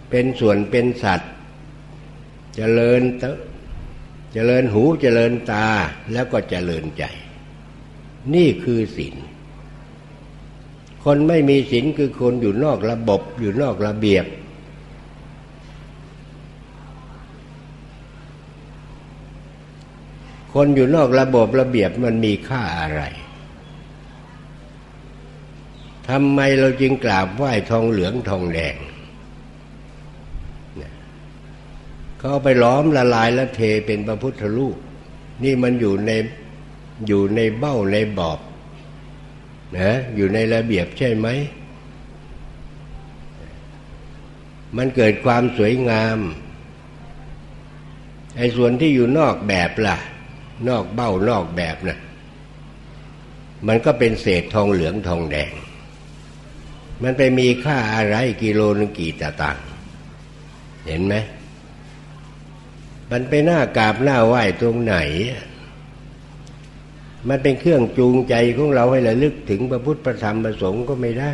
เป็นส่วนเป็นสัตว์จเจริญเตเจริญหูเจริญตาแล้วก็เจริญใจ นี่คือศีลคนไม่มีศีลคือคนอยู่นอกระบบอยู่นอกระเบียบ คนอยู่นอกระบบระเบียบมันมีค่าอะไรทำไมเราจึงกราบไหว้ทองเหลืองทองแดงเขาไปล้อมละลายและเทเป็นพระพุทธรูปนี่มันอยู่ในอยู่ในเบ้าในบอบนะอยู่ในระเบียบใช่ไหม มันเกิดความสวยงามไอ้ส่วนที่อยู่นอกแบบล่ะ นอกเบ้านอกแบบนะ่ะมันก็เป็นเศษทองเหลืองทองแดง มันไปมีค่าอะไรกิโลนึงกี่ตะตังเห็นไหมมันไปหน้ากราบหน้าไหว้ตรงไหน มันเป็นเครื่องจูงใจของเราให้ระลึกถึงพระพุทธพระธรรมพระสงฆ์ก็ไม่ได้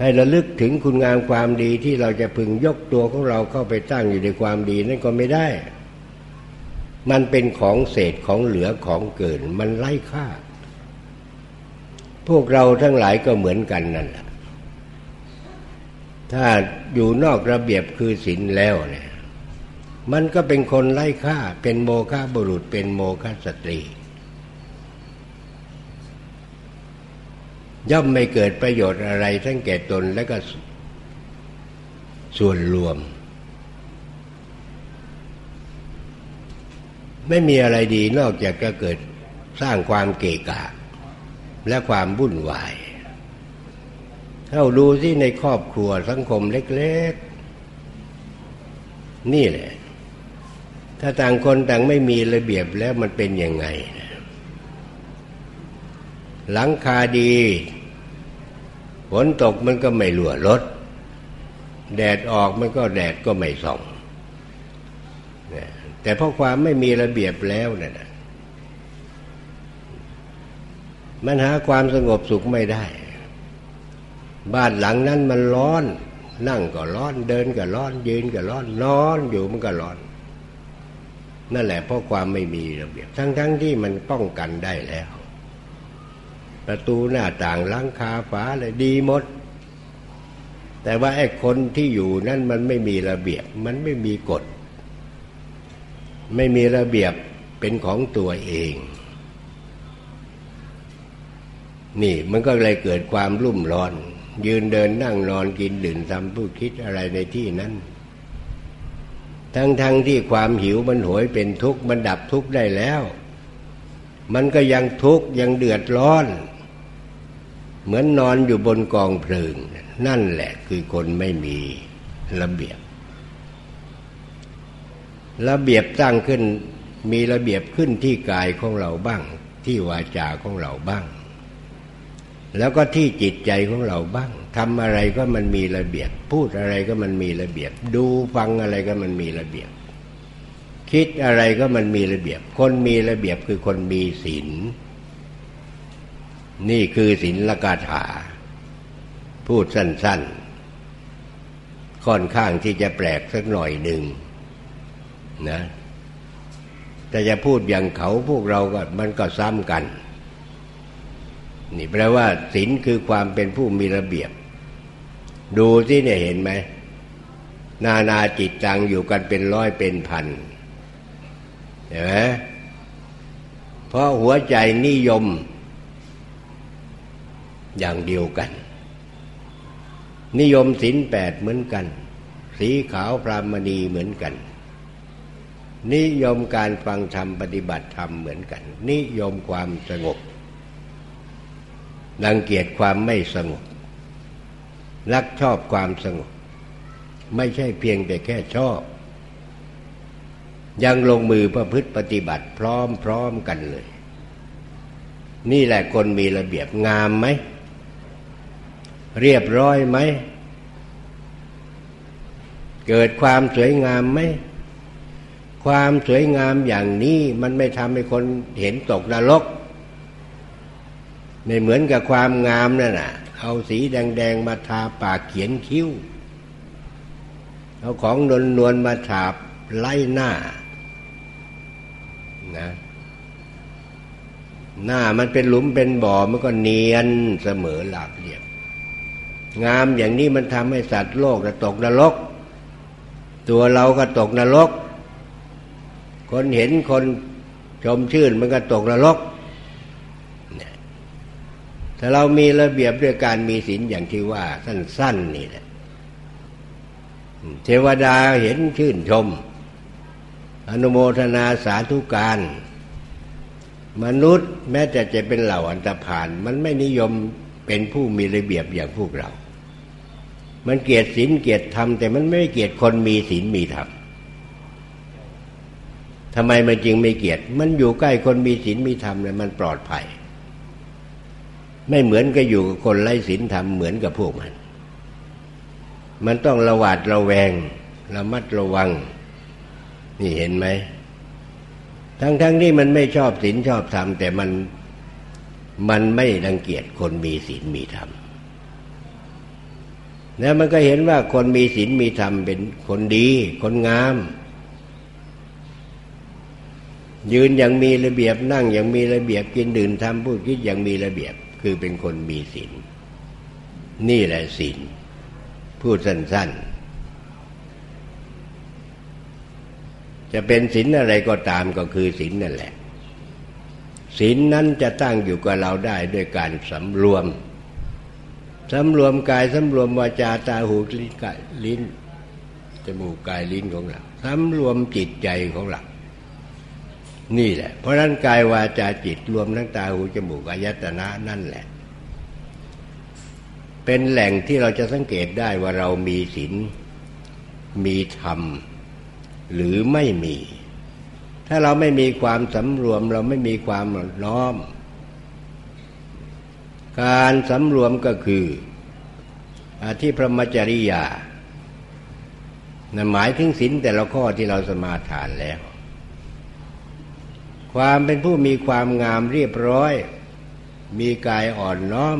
ให้ระลึกถึงคุณงามความดีที่เราจะพึงยกตัวของเราเข้าไปตั้งอยู่ในความดีนั่นก็ไม่ได้ มันเป็นของเศษของเหลือของเกิน มันไร้ค่า พวกเราทั้งหลายก็เหมือนกันนั่นแหละถ้าอยู่นอกระเบียบคือศีลแล้วเนี่ย มันก็เป็นคนไร้ค่า เป็นโมฆะบุรุษเป็นโมฆะสตรี ย่อมไม่เกิดประโยชน์อะไรทั้งแก่ตนและก็ส่วนรวม ไม่มีอะไรดีนอกจากจะเกิดสร้างความเกะกะ และความวุ่นวายเราดูที่ในครอบครัวสังคมเล็กๆ นี่แหละ ถ้าต่างคนต่างไม่มีระเบียบแล้วมันเป็นยังไง หลังคาดีฝนตกมันก็ไม่หลั่วรถ แดดออกมันก็แดดก็ไม่ส่อง แต่เพราะความไม่มีระเบียบแล้วเนี่ยมันหาความสงบสุขไม่ได้ บ้านหลังนั้นมันร้อน นั่งก็ร้อน เดินก็ร้อน ยืนก็ร้อน นอนอยู่มันก็ร้อน นั่นแหละเพราะความไม่มีระเบียบ ทั้งๆทที่มันป้องกันได้แล้ว ประตูหน้าต่างลังคาฝาอะไรดีหมด แต่ว่าไอ้คนที่อยู่นั่นมันไม่มีระเบียบ มันไม่มีกฎ ไม่มีระเบียบเป็นของตัวเอง นี่มันก็เลยเกิดความรุ่มร้อน ยืนเดินนั่งนอนกินดื่มทำพูดคิดอะไรในที่นั้น ทั้งๆทที่ความหิวมันหวยเป็นทุกข์มันดับทุกข์ได้แล้ว มันก็ยังทุกข์ยังเดือดร้อน เหมือนนอนอยู่บนกองเพลิง นั่นแหละคือคนไม่มีระเบียบ ระเบียบตั้งขึ้น มีระเบียบขึ้นที่กายของเราบ้าง ที่วาจาของเราบ้าง แล้วก็ที่จิตใจของเราบ้างทำอะไรก็มันมีระเบียบ พูดอะไรก็มันมีระเบียบ ดูฟังอะไรก็มันมีระเบียบ คิดอะไรก็มันมีระเบียบ คนมีระเบียบคือคนมีศีลนี่คือศีลละกาถา พูดสั้นๆ ค่อนข้างที่จะแปลกสักหน่อยหนึ่ง นะแต่จะพูดอย่างเขาพวกเราก็มันก็ซ้ำกัน นี่แปลว่าศีลคือความเป็นผู้มีระเบียบ ดูที่เนี่ยเห็นไหม นานาจิตจังอยู่กันเป็นร้อยเป็นพันเห็นไหมเพราะหัวใจนิยม อย่างเดียวกัน นิยมศีลแปดเหมือนกัน สีขาวพรามณีเหมือนกัน นิยมการฟังธรรมปฏิบัติธรรมเหมือนกัน นิยมความสงบรังเกียจความไม่สงบ รักชอบความสงบ ไม่ใช่เพียงแต่แค่ชอบ ยังลงมือประพฤติปฏิบัติพร้อมๆกันเลย นี่แหละคนมีระเบียบงามไหม เรียบร้อยไหม เกิดความสวยงามไหม ความสวยงามอย่างนี้มันไม่ทำให้คนเห็นตกนรกไม่เหมือนกับความงามนั่นน่ะ เอาสีแดง ๆ มาทาปากเขียนคิ้ว เอาของนวลนวลมาฉาบไล่หน้า นะ หน้ามันเป็นหลุมเป็นบ่อมันก็เนียนเสมอหลับเรียบงามอย่างนี้มันทำให้สัตว์โลกตกนรก ตัวเราก็ตกนรก คนเห็นคนชมชื่นมันก็ตกนรกถ้าเรามีระเบียบด้วยการมีศีลอย่างที่ว่า สั้น ๆ นี่แหละเทวดาเห็นชื่นชม อนุโมทนาสาธุการ มนุษย์แม้แต่จะเป็นเหล่าอันตรพาน มันไม่นิยมเป็นผู้มีระเบียบอย่างพวกเรา มันเกียดศีลเกียดธรรมแต่มันไม่เกียดคนมีศีลมีธรรม ทำไมมันจึงไม่เกลียดมันอยู่ใกล้คนมีศีลมีธรรมเลยมันปลอดภัย ไม่เหมือนกับอยู่กับคนไร้ศีลธรรมเหมือนกับพวกมัน มันต้องระวาดระแวงระมัดระวัง นี่เห็นไหม ทั้งๆทที่มันไม่ชอบศีลชอบธรรมแต่มันมันไม่รังเกียจคนมีศีลมีธรรมแล้วมันก็เห็นว่าคนมีศีลมีธรรมเป็นคนดี คนงาม ยืนอย่างมีระเบียบนั่งอย่างมีระเบียบกินดื่มทำพูดคิดอย่างมีระเบียบคือเป็นคนมีศีลนี่แหละศีลพูดสั้นๆ จะเป็นศีลอะไรก็ตามก็คือศีลนั่นแหละศีลนั้นจะตั้งอยู่กับเราได้ด้วยการสำรวมสำรวมกายสำรวมวาจาตาหูลิ้นกายลิ้นจมูกกายลิ้นของเราสำรวมจิตใจของเรา นี่แหละ เพราะนั้นกายวาจาจิตรวมทั้งตาหูจมูกอายตนะนั่นแหละ เป็นแหล่งที่เราจะสังเกตได้ว่าเรามีศีลมีธรรม หรือไม่มี ถ้าเราไม่มีความสำรวม เราไม่มีความน้อม การสำรวมก็คืออาที่พระมจริยานั่นหมายถึงศีลแต่ละข้อที่เราสมาทานแล้ว ความเป็นผู้มีความงามเรียบร้อย มีกายอ่อนน้อม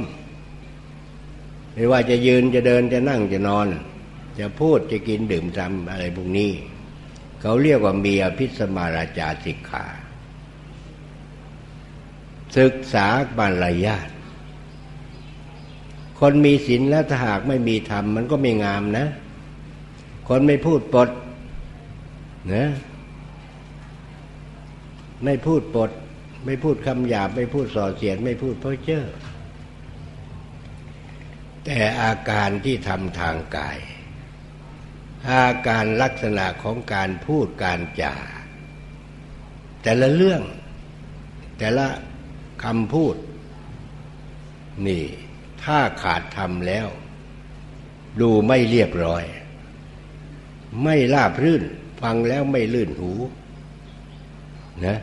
ไม่ว่าจะยืนจะเดินจะนั่งจะนอน จะพูดจะกินดื่มทำอะไรพวกนี้ เขาเรียกว่ามีอภิสมาราจาสิกขาศึกษาบรรยาทคนมีศีลแล้วถ้าหากไม่มีธรรมมันก็ไม่งามนะ คนไม่พูดปดนะ ไม่พูดปด ไม่พูดคำหยาบ ไม่พูดส่อเสียด ไม่พูดเพ้อเจ้อแต่อาการที่ทำทางกาย อาการลักษณะของการพูดการจาแต่ละเรื่อง แต่ละคำพูด นี่ ถ้าขาดธรรมแล้ว ดูไม่เรียบร้อย ไม่ราบรื่น ฟังแล้วไม่ลื่นหูนะ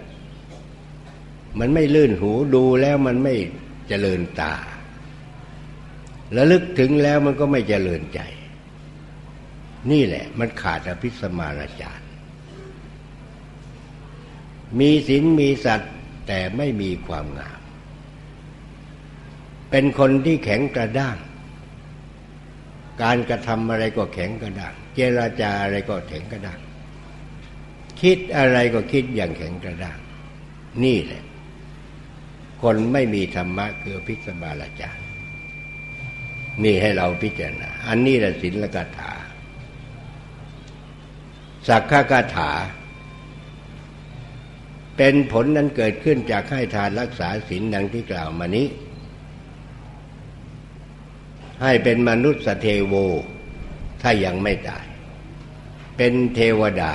มันไม่ลื่นหูดูแล้วมันไม่เจริญตาระลึกถึงแล้วมันก็ไม่เจริญใจ นี่แหละ มันขาดอภิสมาราจารมีศีลมีสัตว์แต่ไม่มีความงาม เป็นคนที่แข็งกระด้าง การกระทำอะไรก็แข็งกระด้าง เจรจาอะไรก็แข็งกระด้าง คิดอะไรก็คิดอย่างแข็งกระด้าง นี่แหละ คนไม่มีธรรมะคือพิสบาลจารย์นี่ให้เราพิจารณา อันนี้แหละศิลกถา สักขกถา เป็นผลนั้นเกิดขึ้นจากให้ทานรักษาศีลดังที่กล่าวมานี้ ให้เป็นมนุษย์สเทโว ถ้ายังไม่ตาย เป็นเทวดา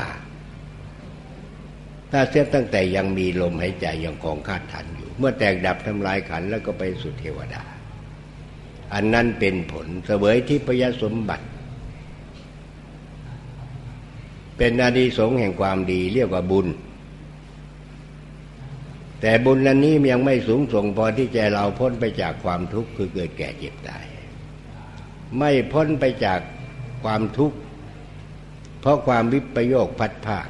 ถ้าเสียตั้งแต่ยังมีลมหายใจยังกองคาดทันอยู่ เมื่อแตกดับทำลายขันแล้วก็ไปสู่เทวดา อันนั้นเป็นผลเสวยที่พยสมบัติ เป็นอาดีสงแห่งความดีเรียกว่าบุญ แต่บุญนั้นนี้ยังไม่สูงส่งพอที่จะเราพ้นไปจากความทุกข์คือเกิดแก่เจ็บตาย ไม่พ้นไปจากความทุกข์เพราะความวิปโยคพัดภาค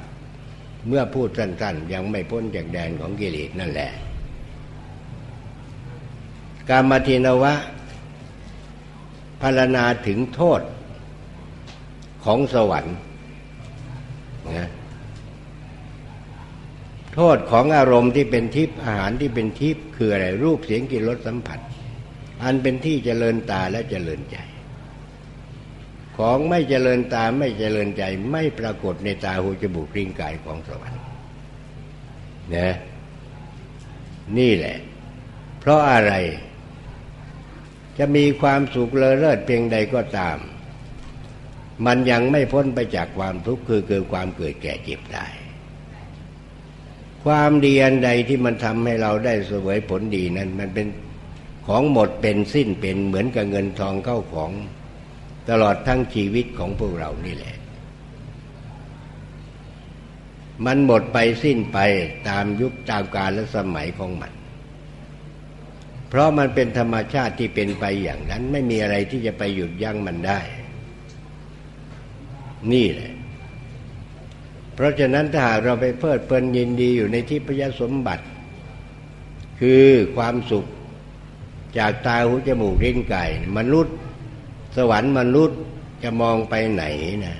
เมื่อพูดสั้นๆ ยังไม่พ้นจากแดนของกิเลสนั่นแหละ การมาทินวะพารณาถึงโทษของสวรรค์นะโทษของอารมณ์ที่เป็นทิพย์อาหารที่เป็นทิพย์คืออะไร รูปเสียงกลิ่นรสสัมผัส อันเป็นที่เจริญตาและเจริญใจ ของไม่เจริญตาไม่เจริญใจ ไม่ปรากฏในตาหูจมูกลิ้นกายของสวรรค์นะนี่แหละ เพราะอะไร จะมีความสุขเลอเลิศเพียงใดก็ตาม มันยังไม่พ้นไปจากความทุกข์คือเกิดความเกิดแก่เจ็บตาย ความดีอันใดที่มันทำให้เราได้เสวยผลดีนั้น มันเป็นของหมดเป็นสิ้นเป็นเหมือนกับเงินทองเข้าของตลอดทั้งชีวิตของพวกเรานี่แหละ มันหมดไปสิ้นไปตามยุคตามกาลและสมัยของมัน เพราะมันเป็นธรรมชาติที่เป็นไปอย่างนั้นไม่มีอะไรที่จะไปหยุดยั้งมันได้ นี่แหละ เพราะฉะนั้นถ้าหากเราไปเพลิดเพลินยินดีอยู่ในที่พยสมบัติ คือความสุขจากตาหูจมูกลิ้นกายมนุษย์ สวรรค์มนุษย์จะมองไปไหนนะ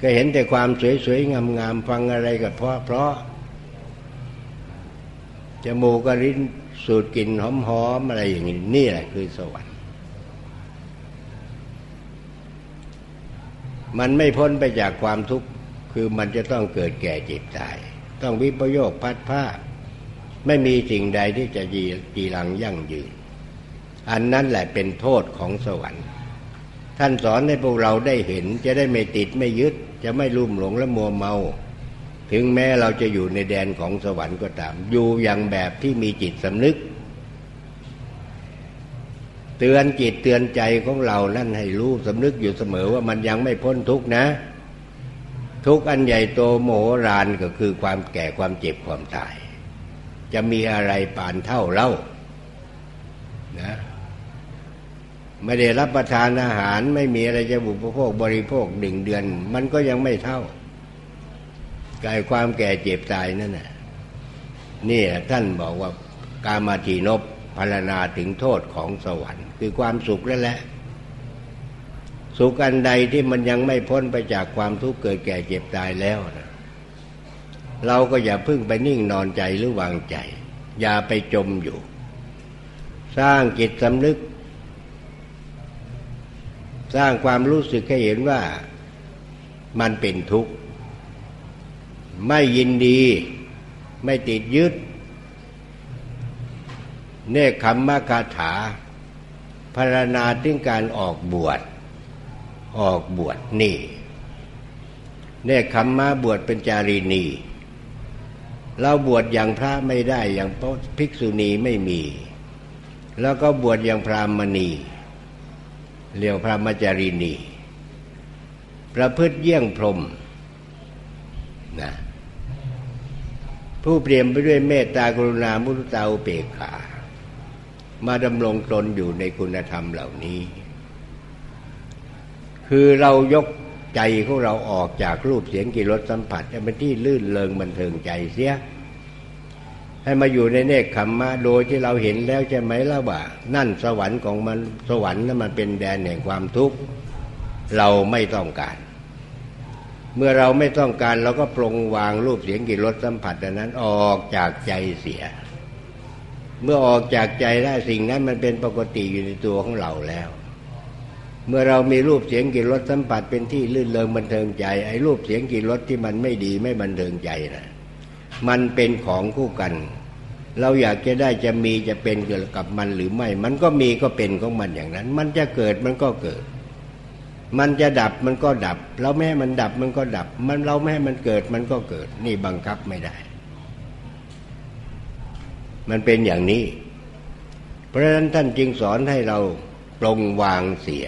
ก็เห็นแต่ความสวยๆงามๆฟังอะไรก็เพราะเพราะจมูกก็ลิ้น สูดกลิ่นหอมๆอะไรอย่างนี้นี่แหละคือสวรรค์ มันไม่พ้นไปจากความทุกข์คือมันจะต้องเกิดแก่เจ็บตาย ต้องวิปโยคพัดผ้าไม่มีสิ่งใดที่จะจีจีรังยั่งยืน อันนั้นแหละเป็นโทษของสวรรค์ ท่านสอนให้พวกเราได้เห็นจะได้ไม่ติดไม่ยึด จะไม่ลุ่มหลงและมัวเมา ถึงแม้เราจะอยู่ในแดนของสวรรค์ก็ตาม อยู่อย่างแบบที่มีจิตสำนึก เตือนจิตเตือนใจของเรานั่นให้รู้สำนึกอยู่เสมอว่ามันยังไม่พ้นทุกนะ ทุกอันใหญ่โตโมโหรานก็คือความแก่ความเจ็บความตาย จะมีอะไรปานเท่าเล่านะไม่ได้รับประทานอาหารไม่มีอะไรจะบุปโภคบริโภคหนึ่งเดือน มันก็ยังไม่เท่า กายความแก่เจ็บตายนั่นน่ะนี่ท่านบอกว่ากามาทีนบพารณาถึงโทษของสวรรค์ คือความสุขแล้วแหละ สุขอันใดที่มันยังไม่พ้นไปจากความทุกข์เกิดแก่เจ็บตายแล้วนะเราก็อย่าพึ่งไปนิ่งนอนใจหรือวางใจ อย่าไปจมอยู่ สร้างจิตสำนึก สร้างความรู้สึกให้เห็นว่ามันเป็นทุกข์ ไม่ยินดี ไม่ติดยึด เนคขมมคาถาพารณาถึงการออกบวช ออกบวชนี่เนคขมมาบวชเป็นจารีนี เราบวชอย่างพระไม่ได้อย่างภิกษุณีไม่มี แล้วก็บวชอย่างพรามณีเรียกพระมจารีนี ประพฤติเยี่ยงพรมนะ ผู้เปลี่ยนไปด้วยเมตตากรุณามุตตาอุเบกขา มาดำรงตนอยู่ในคุณธรรมเหล่านี้ คือเรายกใจของเราออกจากรูปเสียงกลิ่นรสสัมผัสให้เป็นที่ลื่นเลงบันเทิงใจเสีย ให้มาอยู่ในเนคขมมะโดยที่เราเห็นแล้วใช่ไหมล่ะว่า นั่นสวรรค์ของมันสวรรค์นั้นมันเป็นแดนแห่งความทุกข์ เราไม่ต้องการ เมื่อเราไม่ต้องการเราก็ปรงวางรูปเสียงกลิ่นรสสัมผัสนั้นออกจากใจเสีย เมื่อออกจากใจได้สิ่งนั้นมันเป็นปกติอยู่ในตัวของเราแล้ว เมื่อเรามีรูปเสียงกลิ่นรสสัมผัสเป็นที่ลื่นเลงบันเทิงใจไอ้รูปเสียงกลิ่นรสที่มันไม่ดีไม่บันเทิงใจนะมันเป็นของคู่กัน เราอยากจะได้จะมีจะเป็นเกิดกับมันหรือไม่ มันก็มีก็เป็นของมันอย่างนั้น มันจะเกิดมันก็เกิด มันจะดับมันก็ดับ เราไม่ให้มันดับมันก็ดับ มันเราไม่ให้มันเกิดมันก็เกิด นี่บังคับไม่ได้ มันเป็นอย่างนี้ เพราะฉะนั้นท่านจึงสอนให้เราปรงวางเสีย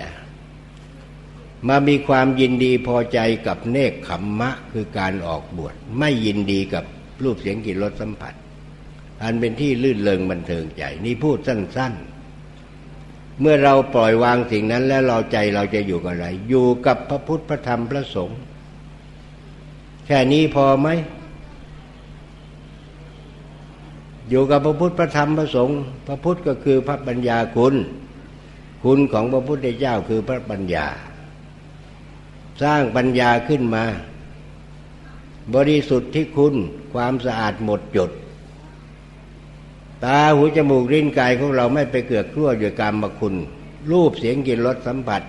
มามีความยินดีพอใจกับเนคขมมะคือการออกบวชไม่ยินดีกับรูปเสียงกลิ่นรสสัมผัส อันเป็นที่ลื่นเลงบันเทิงใจ นี่พูดสั้น ๆ เมื่อเราปล่อยวางสิ่งนั้นแล้วเราใจเราจะอยู่กับอะไร อยู่กับพระพุทธพระธรรมพระสงฆ์แค่นี้พอไหม อยู่กับพระพุทธพระธรรมพระสงฆ์พระพุทธก็คือพระปัญญาคุณ คุณของพระพุทธเจ้าคือพระปัญญา สร้างปัญญาขึ้นมา บริสุทธิ์ที่คุณความสะอาดหมดจด ตาหูจมูกริ้นกายของเราไม่ไปเกือกกลั้วด้วยกรรมคุณ รูปเสียงกลิ่นรสสัมผัส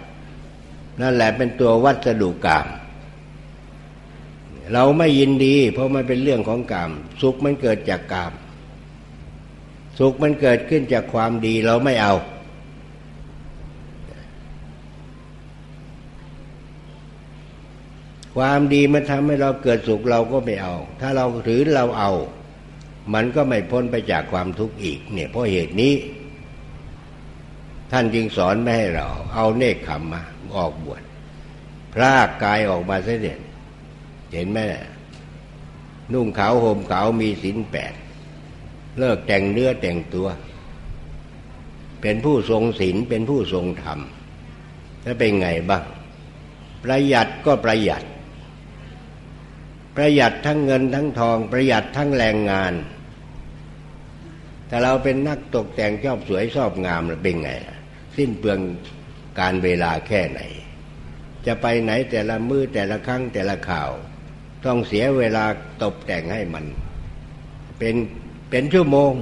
นั่นแหละเป็นตัววัสดุกรรมเราไม่ยินดี เพราะมันเป็นเรื่องของกรรมสุขมันเกิดจากกรรมสุขมันเกิดขึ้นจากความดีเราไม่เอา ความดีมันทำให้เราเกิดสุขเราก็ไม่เอา ถ้าเราถือเราเอา มันก็ไม่พ้นไปจากความทุกข์อีก เนี่ยเพราะเหตุนี้ ท่านจึงสอนไม่ให้เรา เอาเนคขมมาออกบวชพรากกายออกมาเสียเด่นเห็นไหมนุ่งขาวห่มขาวมีศีลแปดเลิกแต่งเนื้อแต่งตัว เป็นผู้ทรงศีลเป็นผู้ทรงธรรมแล้วเป็นไงบ้าง ประหยัดก็ประหยัดประหยัดทั้งเงินทั้งทองประหยัดทั้งแรงงาน แต่เราเป็นนักตกแต่งชอบสวยชอบงามเป็นไงล่ะ สิ้นเปลืองการเวลาแค่ไหน จะไปไหนแต่ละมือแต่ละครั้งแต่ละข่าว ต้องเสียเวลาตกแต่งให้มัน เป็นเป็นชั่วโมง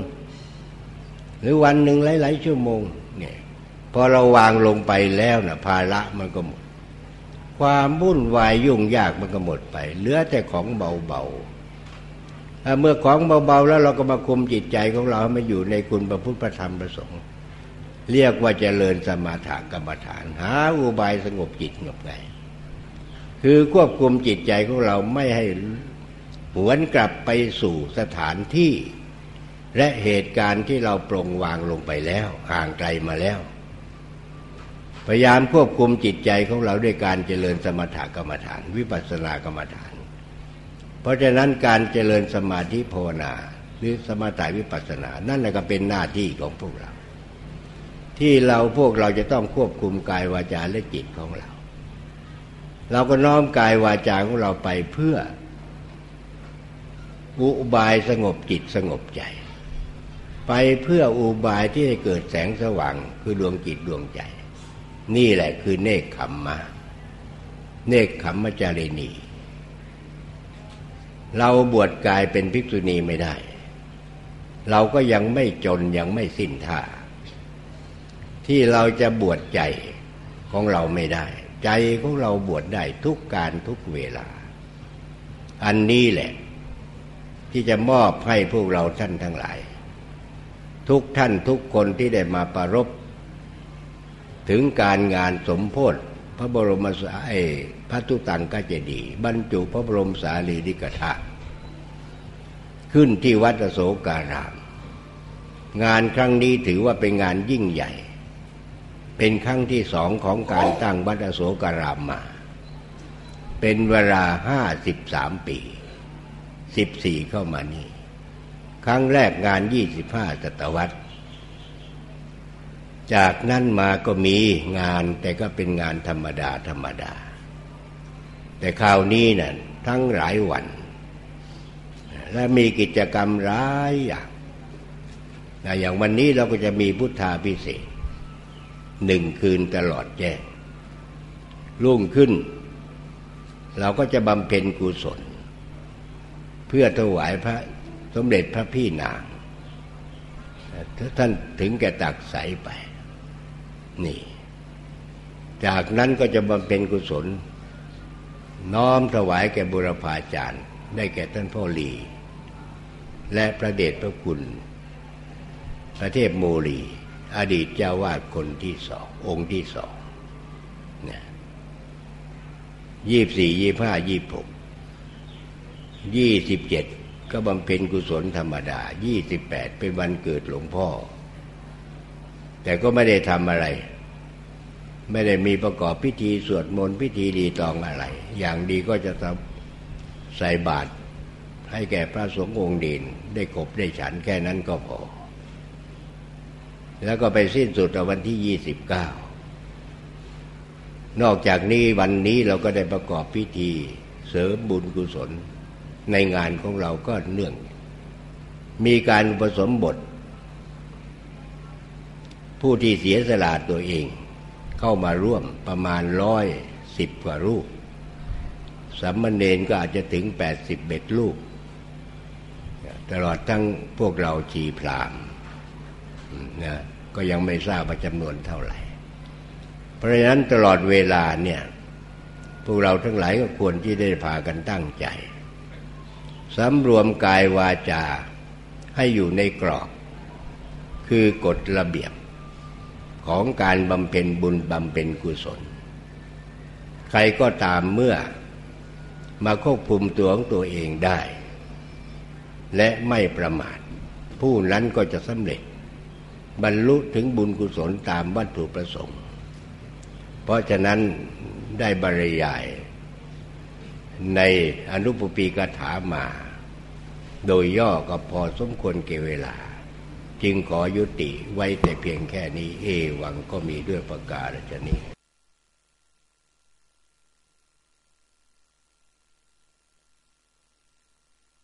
หรือวันหนึ่งหลาย ๆ ชั่วโมงเนี่ยพอเราวางลงไปแล้วนะภาระมันก็หมด ความวุ่นวายยุ่งยากมันก็หมดไป เหลือแต่ของเบาๆ เมื่อของเบาๆแล้วเราก็มาคุมจิตใจของเราให้มาอยู่ในคุณพระพุทธธรรมประสงค์เรียกว่าจเจริญสมาธกรรมฐาน หาอุบายสงบจิตสงบใจคือควบคุมจิตใจของเราไม่ให้หวนกลับไปสู่สถานที่ และเหตุการณ์ที่เราปรงวางลงไปแล้วห่างไกลมาแล้ว พยายามควบคุมจิตใจของเราด้วยการเจริญสมถกรรมฐาน วิปัสสนากรรมฐาน เพราะฉะนั้นการเจริญสมาธิภาวนา หรือสมาธิวิปัสสนา นั่นแหละก็เป็นหน้าที่ของพวกเรา ที่เราพวกเราจะต้องควบคุมกายวาจาและจิตของเรา เราก็น้อมกายวาจาของเราไปเพื่อ อุบายสงบจิตสงบใจ ไปเพื่ออุบายที่ให้เกิดแสงสว่างคือดวงจิตดวงใจ นี่แหละคือเนคขมมาเนคขมมจารีนี เราบวชกายเป็นภิกษุณีไม่ได้ เราก็ยังไม่จนยังไม่สิ้นท่า ที่เราจะบวชใจของเราไม่ได้ ใจของเราบวชได้ทุกการทุกเวลา อันนี้แหละ ที่จะมอบให้พวกเราท่านทั้งหลาย ทุกท่านทุกคนที่ได้มาประรบถึงการงานสมโพธิ พระบรมสาเอพระตุตังกเจดีบรรจุพระบรมสารีริกธาตุขึ้นที่วัดโสการาม งานครั้งนี้ถือว่าเป็นงานยิ่งใหญ่ เป็นครั้งที่สองของการตั้งวัดโสการามมา เป็นเวลาห้าสิบสามปีสิบสี่เข้ามานี่ ครั้งแรกงานยี่สิบห้าศตวรรษ จากนั้นมาก็มีงานแต่ก็เป็นงานธรรมดาธรรมดา แต่คราวนี้นะ่ะทั้งหลายวัน และมีกิจกรรมหลายอย่างอย่างวันนี้เราก็จะมีพุทธาพิเศษหนึ่งคืนตลอดแจ้งรุ่งขึ้น เราก็จะบำเพ็ญกุศล เพื่อถวายพระสมเด็จพระพี่นาง ท่านถึงแก่ตักใสไป นี่ จากนั้นก็จะบำเพ็ญกุศล น้อมถวายแก่บุรพาจารย์ ได้แก่ท่านพ่อหลี และพระเดชพระคุณ พระเทพโมลี อดีตเจ้าวาดคนที่สององค์ที่สองเนี่ยยี่สี่ยี่ห้ายี่หกยี่สิบเจ็ดก็บำเพ็ญกุศลธรรมดา ยี่สิบแปดเป็นวันเกิดหลวงพ่อ แต่ก็ไม่ได้ทำอะไร ไม่ได้มีประกอบพิธีสวดมนต์พิธีดีตองอะไร อย่างดีก็จะทำใส่บาตรให้แก่พระสงฆ์องค์ดินได้กบได้ฉันแค่นั้นก็พอ แล้วก็ไปสิ้นสุดวันที่ยี่สิบเก้านอกจากนี้วันนี้เราก็ได้ประกอบพิธีเสริมบุญกุศลในงานของเราก็เนื่อง มีการผสมบท ผู้ที่เสียสละตัวเอง เข้ามาร่วมประมาณร้อยสิบกว่ารูปสัมมเนนก็อาจจะถึงแปดสิบเบ็ดลูกตลอดทั้งพวกเราชีพรามนะก็ยังไม่ทราบว่าจำนวนเท่าไหร่ เพราะฉะนั้นตลอดเวลาเนี่ยพวกเราทั้งหลายก็ควรที่ได้พากันตั้งใจสำรวมกายวาจาให้อยู่ในกรอบ คือกฎระเบียบ ของการบำเพ็ญบุญบำเพ็ญกุศล ใครก็ตามเมื่อมาควบคุมตัวของตัวเองได้ และไม่ประมาท ผู้นั้นก็จะสำเร็จ บรรลุถึงบุญกุศลตามวัตถุประสงค์ เพราะฉะนั้นได้บรรยาย ในอนุปปีกถามา โดยย่อก็พอสมควรเก่เวลา จึงขอยุติไว้แต่เพียงแค่นี้ เอวังก็มีด้วยประกาศชนี้